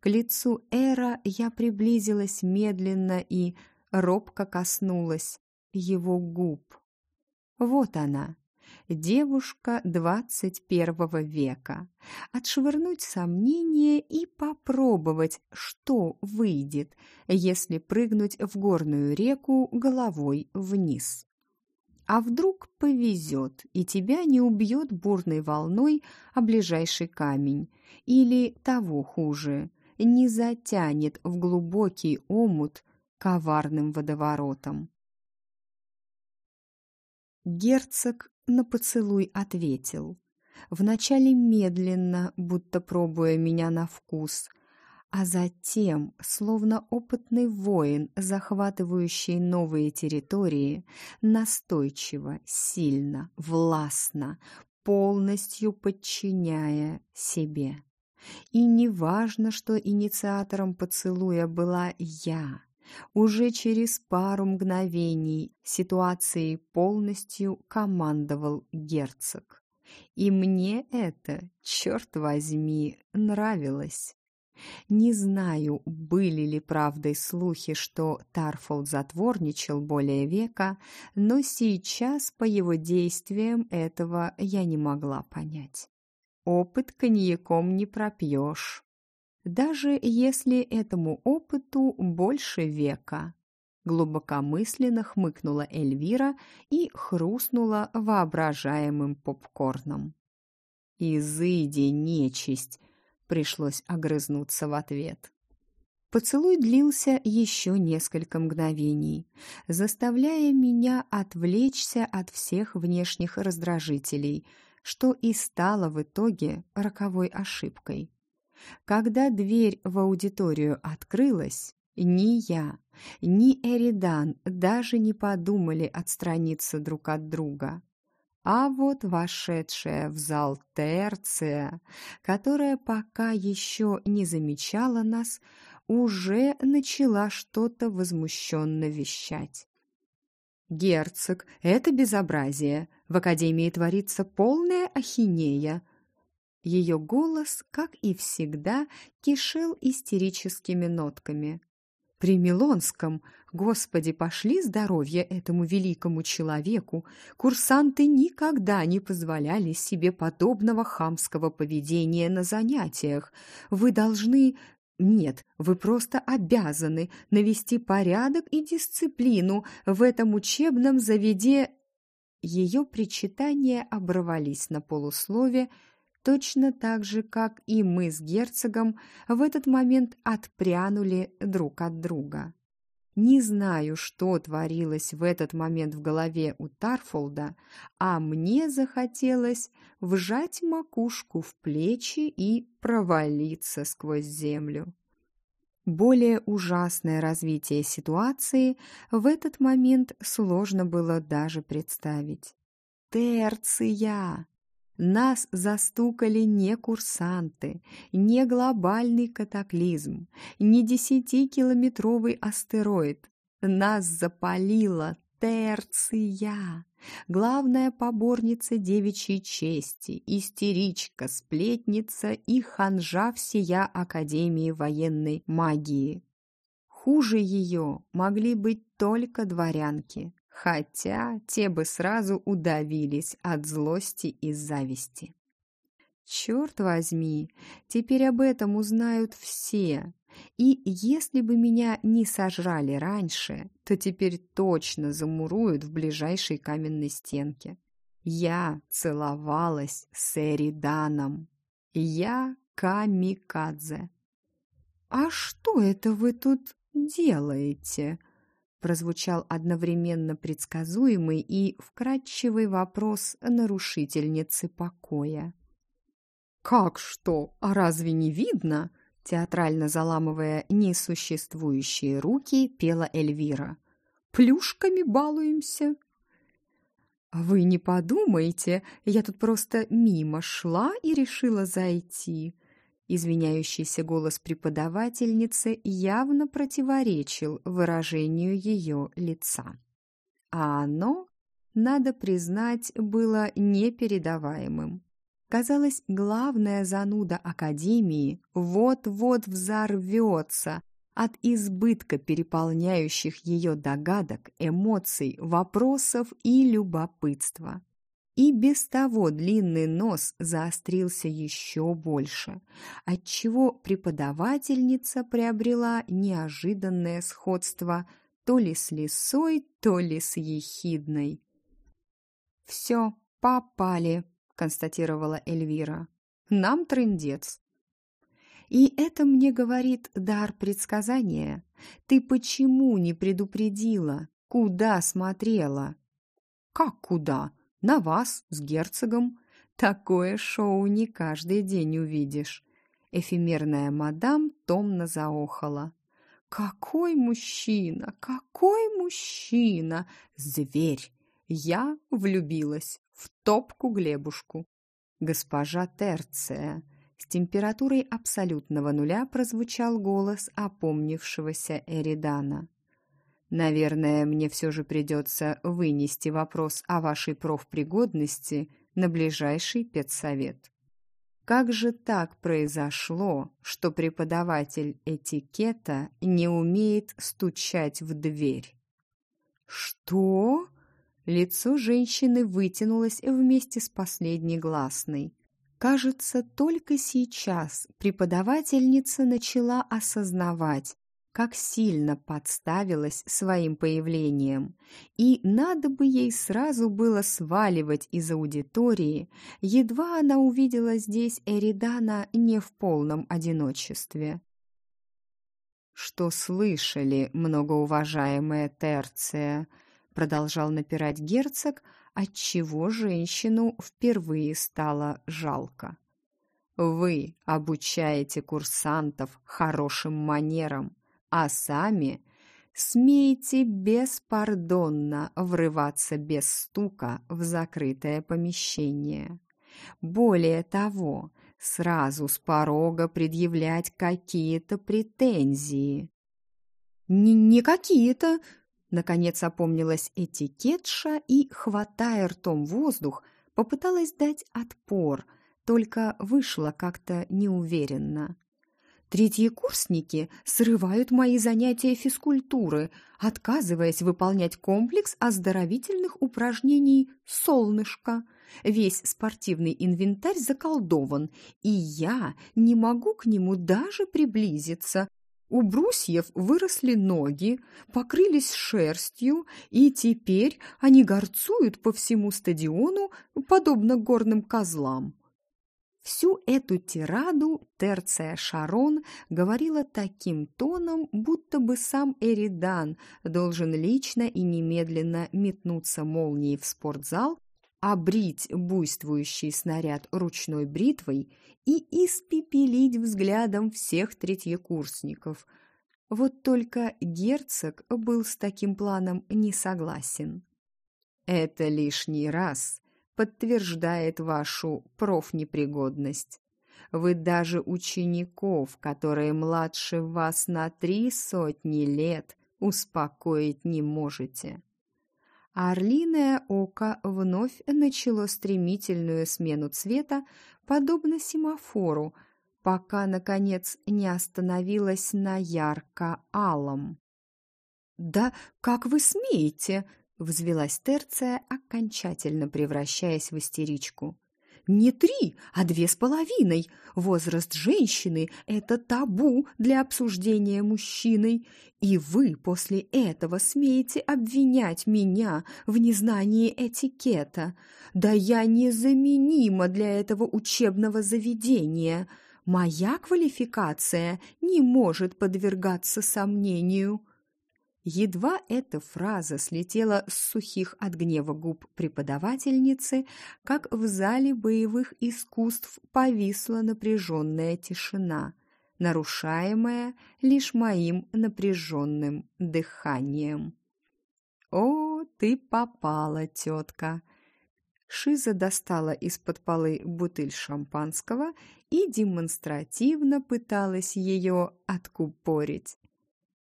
К лицу Эра я приблизилась медленно и робко коснулась его губ. Вот она, девушка двадцать первого века. Отшвырнуть сомнения и попробовать, что выйдет, если прыгнуть в горную реку головой вниз. А вдруг повезет, и тебя не убьет бурной волной о ближайший камень, или, того хуже, не затянет в глубокий омут коварным водоворотом. Герцог на поцелуй ответил. Вначале медленно, будто пробуя меня на вкус, а затем, словно опытный воин, захватывающий новые территории, настойчиво, сильно, властно, полностью подчиняя себе. И не важно, что инициатором поцелуя была я. Уже через пару мгновений ситуацией полностью командовал герцог. И мне это, черт возьми, нравилось. Не знаю, были ли правдой слухи, что Тарфолд затворничал более века, но сейчас по его действиям этого я не могла понять. Опыт коньяком не пропьешь даже если этому опыту больше века. Глубокомысленно хмыкнула Эльвира и хрустнула воображаемым попкорном. «Изыди, нечисть!» — пришлось огрызнуться в ответ. Поцелуй длился еще несколько мгновений, заставляя меня отвлечься от всех внешних раздражителей, что и стало в итоге роковой ошибкой. Когда дверь в аудиторию открылась, ни я, ни Эридан даже не подумали отстраниться друг от друга. А вот вошедшая в зал Терция, которая пока еще не замечала нас, уже начала что-то возмущенно вещать. «Герцог, это безобразие! В Академии творится полная ахинея!» Ее голос, как и всегда, кишел истерическими нотками. При Милонском, господи, пошли здоровье этому великому человеку, курсанты никогда не позволяли себе подобного хамского поведения на занятиях. Вы должны... Нет, вы просто обязаны навести порядок и дисциплину в этом учебном заведе... Ее причитания оборвались на полуслове, точно так же, как и мы с герцогом в этот момент отпрянули друг от друга. Не знаю, что творилось в этот момент в голове у Тарфолда, а мне захотелось вжать макушку в плечи и провалиться сквозь землю. Более ужасное развитие ситуации в этот момент сложно было даже представить. Терция! Нас застукали не курсанты, не глобальный катаклизм, не десятикилометровый астероид. Нас запалила Терция, главная поборница девичьей чести, истеричка, сплетница и ханжа всея Академии военной магии. Хуже ее могли быть только дворянки, хотя те бы сразу удавились от злости и зависти. Черт возьми, теперь об этом узнают все. И если бы меня не сожрали раньше, то теперь точно замуруют в ближайшей каменной стенке. Я целовалась с Эриданом. Я камикадзе. «А что это вы тут делаете?» Прозвучал одновременно предсказуемый и вкрадчивый вопрос нарушительницы покоя. «Как что? А разве не видно?» Театрально заламывая несуществующие руки, пела Эльвира. «Плюшками балуемся!» «Вы не подумайте, я тут просто мимо шла и решила зайти», Извиняющийся голос преподавательницы явно противоречил выражению ее лица. А оно, надо признать, было непередаваемым. Казалось, главная зануда Академии вот-вот взорвется от избытка переполняющих ее догадок, эмоций, вопросов и любопытства. И без того длинный нос заострился еще больше, отчего преподавательница приобрела неожиданное сходство то ли с лисой, то ли с ехидной. «Все, попали», — констатировала Эльвира. «Нам трындец». И это мне говорит дар предсказания. Ты почему не предупредила? Куда смотрела? Как куда? На вас с герцогом. Такое шоу не каждый день увидишь. Эфемерная мадам томно заохала. «Какой мужчина! Какой мужчина! Зверь! Я влюбилась в топку-глебушку!» Госпожа Терция. С температурой абсолютного нуля прозвучал голос опомнившегося Эридана. Наверное, мне все же придется вынести вопрос о вашей профпригодности на ближайший педсовет. Как же так произошло, что преподаватель этикета не умеет стучать в дверь? Что? Лицо женщины вытянулось вместе с последней гласной. Кажется, только сейчас преподавательница начала осознавать, как сильно подставилась своим появлением, и надо бы ей сразу было сваливать из аудитории, едва она увидела здесь Эридана не в полном одиночестве. «Что слышали, многоуважаемая Терция?» продолжал напирать герцог, отчего женщину впервые стало жалко. «Вы обучаете курсантов хорошим манерам, а сами смеете беспардонно врываться без стука в закрытое помещение. Более того, сразу с порога предъявлять какие-то претензии. «Не, не какие-то!» Наконец опомнилась этикетша и, хватая ртом воздух, попыталась дать отпор, только вышла как-то неуверенно. Третьекурсники срывают мои занятия физкультуры, отказываясь выполнять комплекс оздоровительных упражнений «Солнышко». Весь спортивный инвентарь заколдован, и я не могу к нему даже приблизиться. У брусьев выросли ноги, покрылись шерстью, и теперь они горцуют по всему стадиону, подобно горным козлам. Всю эту тираду Терция Шарон говорила таким тоном, будто бы сам Эридан должен лично и немедленно метнуться молнией в спортзал, обрить буйствующий снаряд ручной бритвой и испепелить взглядом всех третьекурсников. Вот только герцог был с таким планом не согласен. «Это лишний раз подтверждает вашу профнепригодность. Вы даже учеников, которые младше вас на три сотни лет, успокоить не можете. Орлиное око вновь начало стремительную смену цвета, подобно семафору, пока, наконец, не остановилось на ярко-алом. «Да как вы смеете?» Взвелась Терция, окончательно превращаясь в истеричку. «Не три, а две с половиной. Возраст женщины – это табу для обсуждения мужчиной. И вы после этого смеете обвинять меня в незнании этикета. Да я незаменима для этого учебного заведения. Моя квалификация не может подвергаться сомнению». Едва эта фраза слетела с сухих от гнева губ преподавательницы, как в зале боевых искусств повисла напряженная тишина, нарушаемая лишь моим напряженным дыханием. «О, ты попала, тетка!» Шиза достала из-под полы бутыль шампанского и демонстративно пыталась ее откупорить.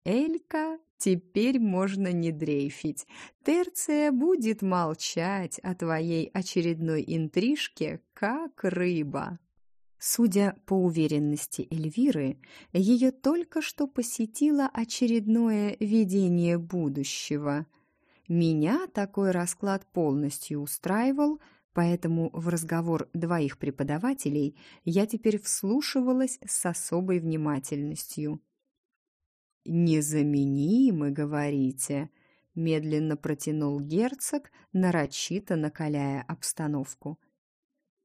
Элька Теперь можно не дрейфить. Терция будет молчать о твоей очередной интрижке, как рыба. Судя по уверенности Эльвиры, ее только что посетило очередное видение будущего. Меня такой расклад полностью устраивал, поэтому в разговор двоих преподавателей я теперь вслушивалась с особой внимательностью. «Незаменимы, говорите?» — медленно протянул герцог, нарочито накаляя обстановку.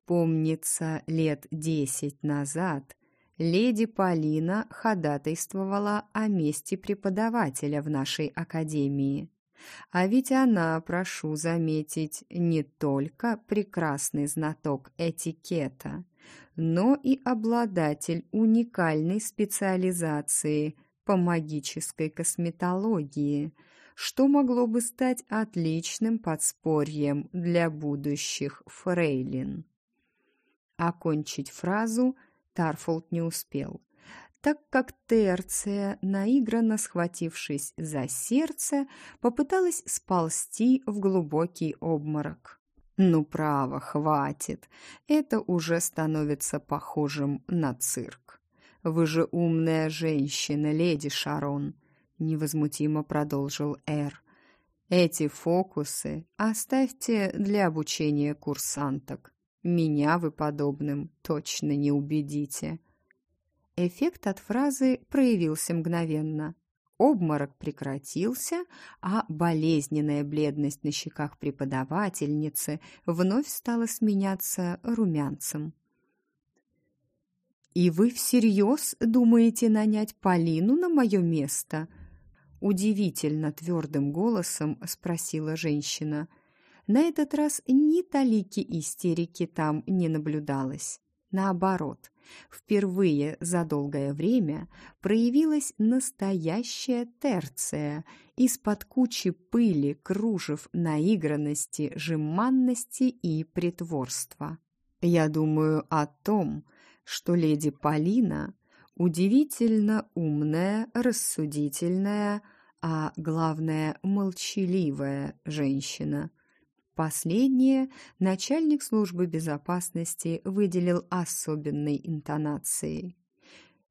«Помнится, лет десять назад леди Полина ходатайствовала о месте преподавателя в нашей академии. А ведь она, прошу заметить, не только прекрасный знаток этикета, но и обладатель уникальной специализации по магической косметологии, что могло бы стать отличным подспорьем для будущих фрейлин. Окончить фразу Тарфолд не успел, так как Терция, наигранно схватившись за сердце, попыталась сползти в глубокий обморок. Ну, право, хватит. Это уже становится похожим на цирк. Вы же умная женщина, леди Шарон, невозмутимо продолжил Эр. Эти фокусы оставьте для обучения курсанток. Меня вы подобным точно не убедите. Эффект от фразы проявился мгновенно. Обморок прекратился, а болезненная бледность на щеках преподавательницы вновь стала сменяться румянцем. «И вы всерьез думаете нанять Полину на мое место?» Удивительно твердым голосом спросила женщина. На этот раз ни талики истерики там не наблюдалось. Наоборот, впервые за долгое время проявилась настоящая терция из-под кучи пыли, кружев, наигранности, жеманности и притворства. Я думаю о том, что леди Полина удивительно умная, рассудительная, а главное, молчаливая женщина. Последнее начальник службы безопасности выделил особенной интонацией.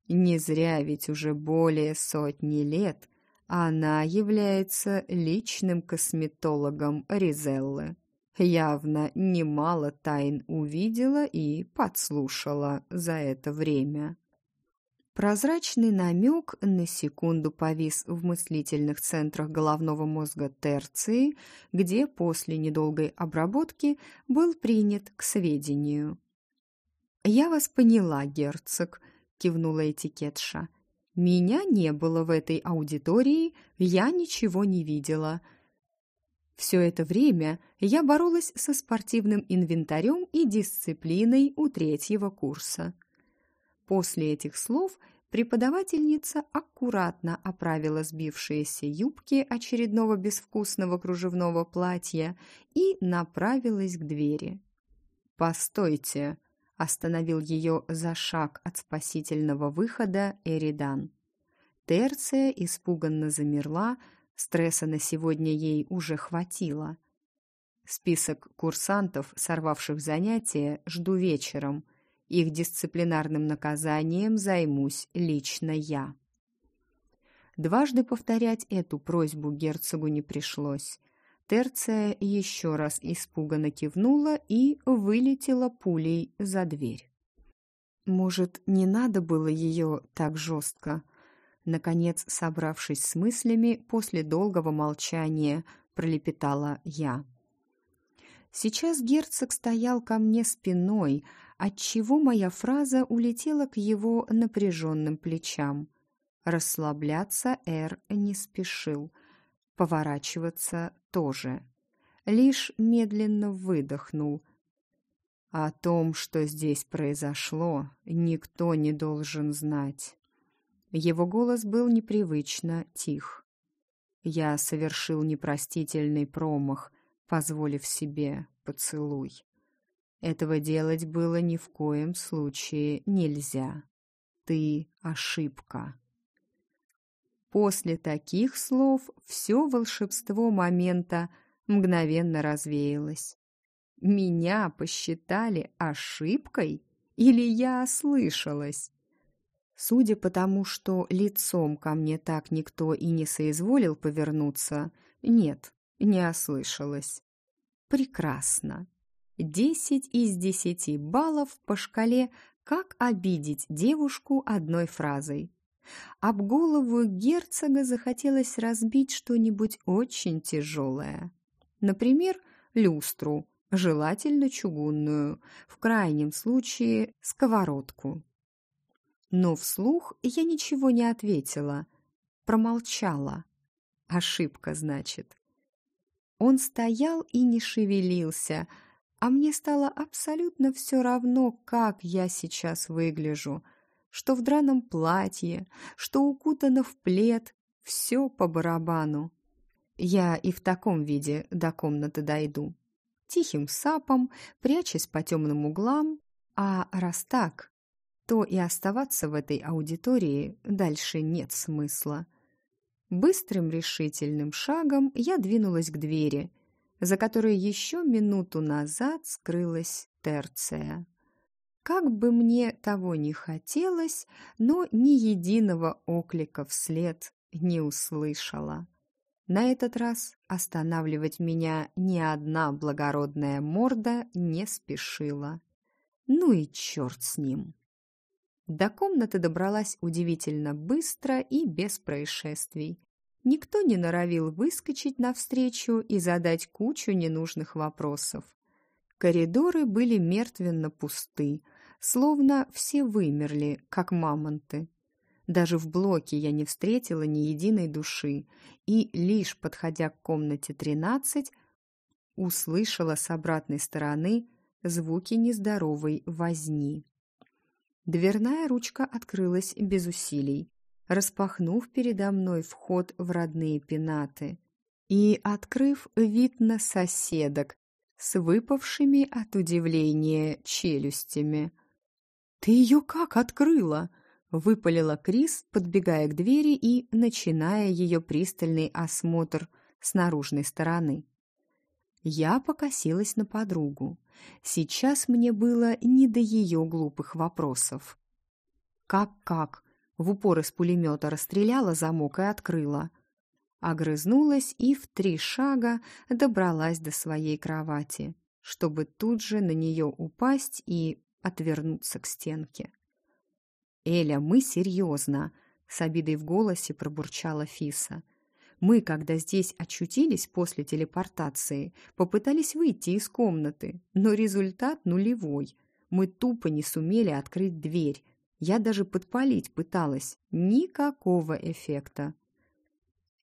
Не зря ведь уже более сотни лет она является личным косметологом Ризеллы. Явно немало тайн увидела и подслушала за это время. Прозрачный намек на секунду повис в мыслительных центрах головного мозга Терции, где после недолгой обработки был принят к сведению. «Я вас поняла, герцог», — кивнула этикетша. «Меня не было в этой аудитории, я ничего не видела». Все это время я боролась со спортивным инвентарем и дисциплиной у третьего курса. После этих слов преподавательница аккуратно оправила сбившиеся юбки очередного безвкусного кружевного платья и направилась к двери. «Постойте!» – остановил ее за шаг от спасительного выхода Эридан. Терция испуганно замерла, стресса на сегодня ей уже хватило. Список курсантов, сорвавших занятия, жду вечером – их дисциплинарным наказанием займусь лично я. Дважды повторять эту просьбу герцогу не пришлось. Терция еще раз испуганно кивнула и вылетела пулей за дверь. Может, не надо было ее так жестко? Наконец, собравшись с мыслями, после долгого молчания пролепетала я. Сейчас герцог стоял ко мне спиной, отчего моя фраза улетела к его напряженным плечам. Расслабляться Эр не спешил, поворачиваться тоже. Лишь медленно выдохнул. О том, что здесь произошло, никто не должен знать. Его голос был непривычно тих. Я совершил непростительный промах, позволив себе поцелуй. Этого делать было ни в коем случае нельзя. Ты ошибка. После таких слов все волшебство момента мгновенно развеялось. Меня посчитали ошибкой или я ослышалась? Судя по тому, что лицом ко мне так никто и не соизволил повернуться, нет, не ослышалась. Прекрасно. Десять из десяти баллов по шкале «Как обидеть девушку одной фразой». Об голову герцога захотелось разбить что-нибудь очень тяжелое. Например, люстру, желательно чугунную, в крайнем случае сковородку. Но вслух я ничего не ответила, промолчала. Ошибка, значит. Он стоял и не шевелился, а мне стало абсолютно все равно, как я сейчас выгляжу, что в драном платье, что укутана в плед, все по барабану. Я и в таком виде до комнаты дойду. Тихим сапом, прячась по темным углам, а раз так, то и оставаться в этой аудитории дальше нет смысла. Быстрым решительным шагом я двинулась к двери, за которой еще минуту назад скрылась Терция. Как бы мне того не хотелось, но ни единого оклика вслед не услышала. На этот раз останавливать меня ни одна благородная морда не спешила. Ну и черт с ним. До комнаты добралась удивительно быстро и без происшествий. Никто не норовил выскочить навстречу и задать кучу ненужных вопросов. Коридоры были мертвенно пусты, словно все вымерли, как мамонты. Даже в блоке я не встретила ни единой души, и, лишь подходя к комнате 13, услышала с обратной стороны звуки нездоровой возни. Дверная ручка открылась без усилий, распахнув передо мной вход в родные пенаты и открыв вид на соседок с выпавшими от удивления челюстями. «Ты ее как открыла?» — выпалила Крис, подбегая к двери и начиная ее пристальный осмотр с наружной стороны. Я покосилась на подругу. Сейчас мне было не до ее глупых вопросов. «Как-как? В упор из пулемета расстреляла замок и открыла. Огрызнулась и в три шага добралась до своей кровати, чтобы тут же на нее упасть и отвернуться к стенке. «Эля, мы серьезно!» — с обидой в голосе пробурчала Фиса. «Мы, когда здесь очутились после телепортации, попытались выйти из комнаты, но результат нулевой. Мы тупо не сумели открыть дверь. Я даже подпалить пыталась. Никакого эффекта».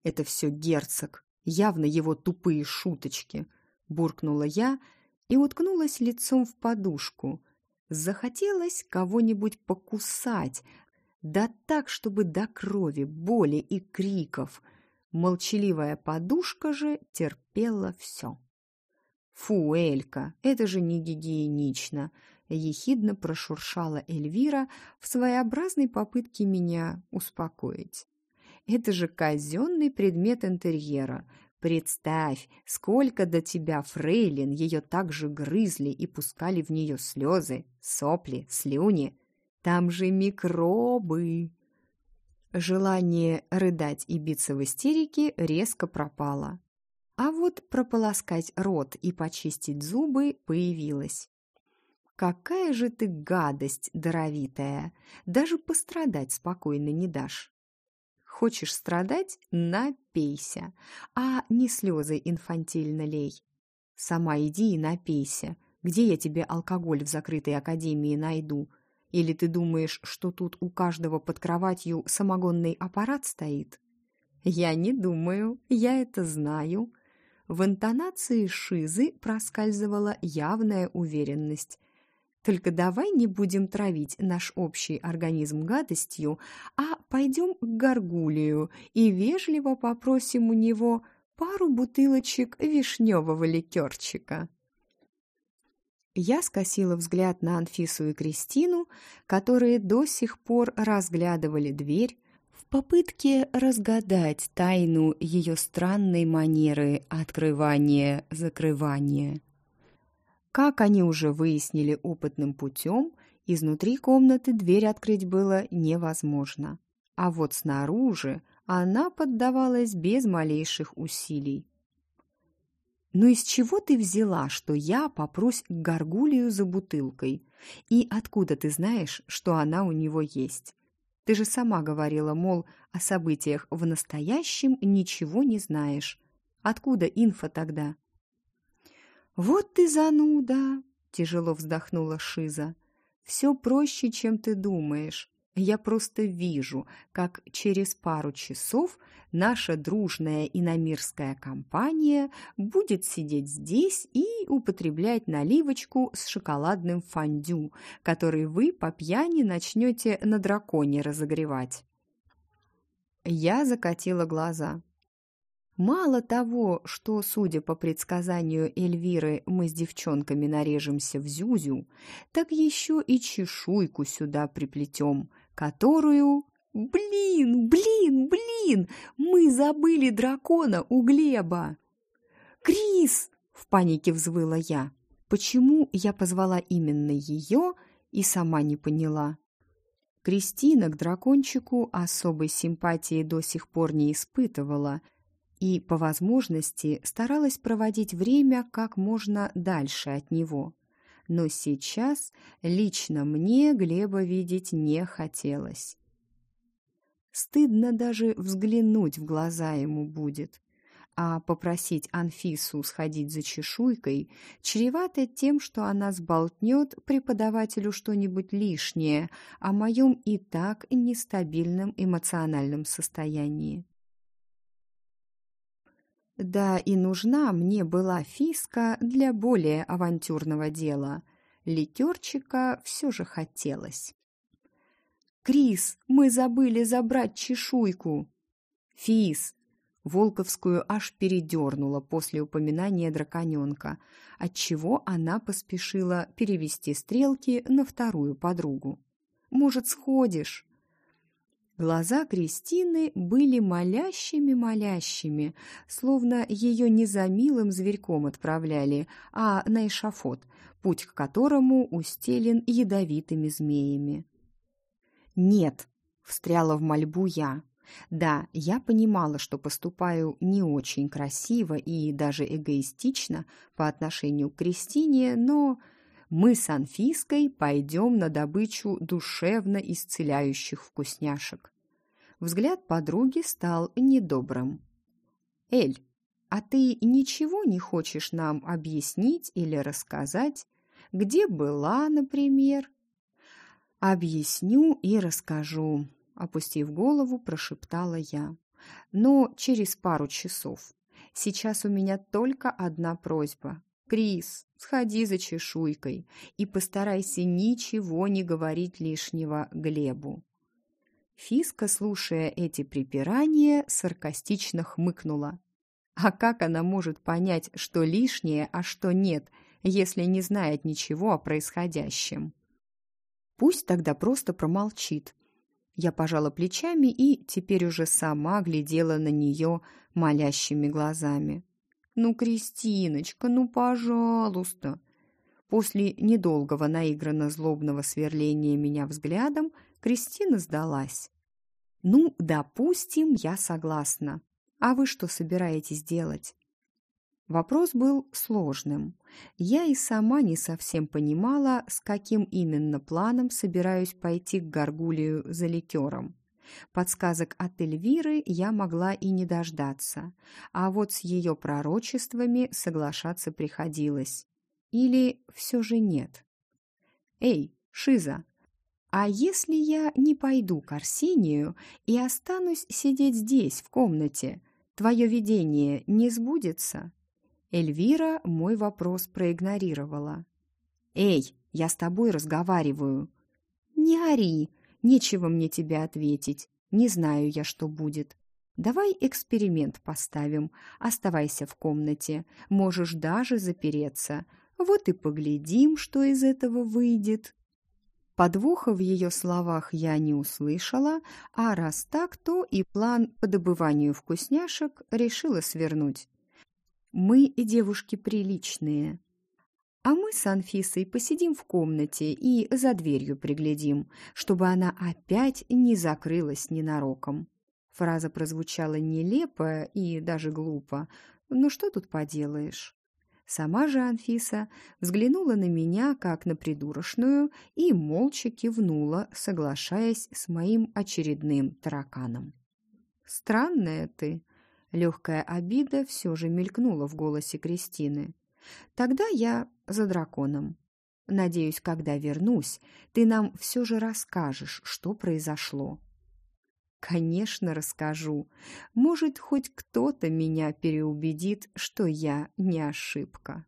«Это все герцог. Явно его тупые шуточки», — буркнула я и уткнулась лицом в подушку — Захотелось кого-нибудь покусать, да так, чтобы до крови, боли и криков. Молчаливая подушка же терпела все. «Фу, Элька, это же не гигиенично!» — ехидно прошуршала Эльвира в своеобразной попытке меня успокоить. «Это же казенный предмет интерьера, Представь, сколько до тебя фрейлин ее так же грызли и пускали в нее слезы, сопли, слюни. Там же микробы. Желание рыдать и биться в истерике резко пропало. А вот прополоскать рот и почистить зубы появилось. «Какая же ты гадость, даровитая! Даже пострадать спокойно не дашь!» Хочешь страдать – напейся, а не слезы инфантильно лей. Сама иди и напейся. Где я тебе алкоголь в закрытой академии найду? Или ты думаешь, что тут у каждого под кроватью самогонный аппарат стоит? Я не думаю, я это знаю. В интонации Шизы проскальзывала явная уверенность – только давай не будем травить наш общий организм гадостью, а пойдем к Гаргулию и вежливо попросим у него пару бутылочек вишневого ликерчика. Я скосила взгляд на Анфису и Кристину, которые до сих пор разглядывали дверь, в попытке разгадать тайну ее странной манеры открывания-закрывания. Как они уже выяснили опытным путем, изнутри комнаты дверь открыть было невозможно. А вот снаружи она поддавалась без малейших усилий. «Ну из чего ты взяла, что я попрусь к Гаргулию за бутылкой? И откуда ты знаешь, что она у него есть? Ты же сама говорила, мол, о событиях в настоящем ничего не знаешь. Откуда инфа тогда?» «Вот ты зануда!» – тяжело вздохнула Шиза. «Все проще, чем ты думаешь. Я просто вижу, как через пару часов наша дружная иномирская компания будет сидеть здесь и употреблять наливочку с шоколадным фондю, который вы по пьяни начнете на драконе разогревать». Я закатила глаза. Мало того, что, судя по предсказанию Эльвиры, мы с девчонками нарежемся в зюзю, так еще и чешуйку сюда приплетем, которую... Блин, блин, блин! Мы забыли дракона у Глеба! Крис! В панике взвыла я. Почему я позвала именно ее и сама не поняла? Кристина к дракончику особой симпатии до сих пор не испытывала – и, по возможности, старалась проводить время как можно дальше от него. Но сейчас лично мне Глеба видеть не хотелось. Стыдно даже взглянуть в глаза ему будет. А попросить Анфису сходить за чешуйкой чревато тем, что она сболтнет преподавателю что-нибудь лишнее о моем и так нестабильном эмоциональном состоянии. Да и нужна мне была фиска для более авантюрного дела. Ликерчика все же хотелось. «Крис, мы забыли забрать чешуйку!» «Фис!» Волковскую аж передернула после упоминания драконенка, отчего она поспешила перевести стрелки на вторую подругу. «Может, сходишь?» Глаза Кристины были молящими-молящими, словно ее не за милым зверьком отправляли, а на эшафот, путь к которому устелен ядовитыми змеями. «Нет!» Встряла в мольбу я. Да, я понимала, что поступаю не очень красиво и даже эгоистично по отношению к Кристине, но мы с Анфиской пойдем на добычу душевно исцеляющих вкусняшек. Взгляд подруги стал недобрым. «Эль, а ты ничего не хочешь нам объяснить или рассказать? Где была, например?» «Объясню и расскажу», — опустив голову, прошептала я. «Но через пару часов. Сейчас у меня только одна просьба. Крис, сходи за чешуйкой и постарайся ничего не говорить лишнего Глебу». Фиска, слушая эти припирания, саркастично хмыкнула. А как она может понять, что лишнее, а что нет, если не знает ничего о происходящем? Пусть тогда просто промолчит. Я пожала плечами и теперь уже сама глядела на нее молящими глазами. «Ну, Кристиночка, ну, пожалуйста!» После недолгого наигранно злобного сверления меня взглядом Кристина сдалась. «Ну, допустим, я согласна. А вы что собираетесь делать?» Вопрос был сложным. Я и сама не совсем понимала, с каким именно планом собираюсь пойти к Гаргулию за ликером. Подсказок от Эльвиры я могла и не дождаться, а вот с ее пророчествами соглашаться приходилось. Или все же нет? «Эй, Шиза, а если я не пойду к Арсению и останусь сидеть здесь, в комнате, твое видение не сбудется?» Эльвира мой вопрос проигнорировала. «Эй, я с тобой разговариваю». «Не ори, нечего мне тебе ответить. Не знаю я, что будет. Давай эксперимент поставим. Оставайся в комнате. Можешь даже запереться. Вот и поглядим, что из этого выйдет». Подвоха в ее словах я не услышала, а раз так, то и план по добыванию вкусняшек решила свернуть. Мы и девушки приличные. А мы с Анфисой посидим в комнате и за дверью приглядим, чтобы она опять не закрылась ненароком. Фраза прозвучала нелепо и даже глупо, но что тут поделаешь? Сама же Анфиса взглянула на меня, как на придурочную, и молча кивнула, соглашаясь с моим очередным тараканом. «Странная ты», Легкая обида все же мелькнула в голосе Кристины. «Тогда я за драконом. Надеюсь, когда вернусь, ты нам все же расскажешь, что произошло». «Конечно, расскажу. Может, хоть кто-то меня переубедит, что я не ошибка».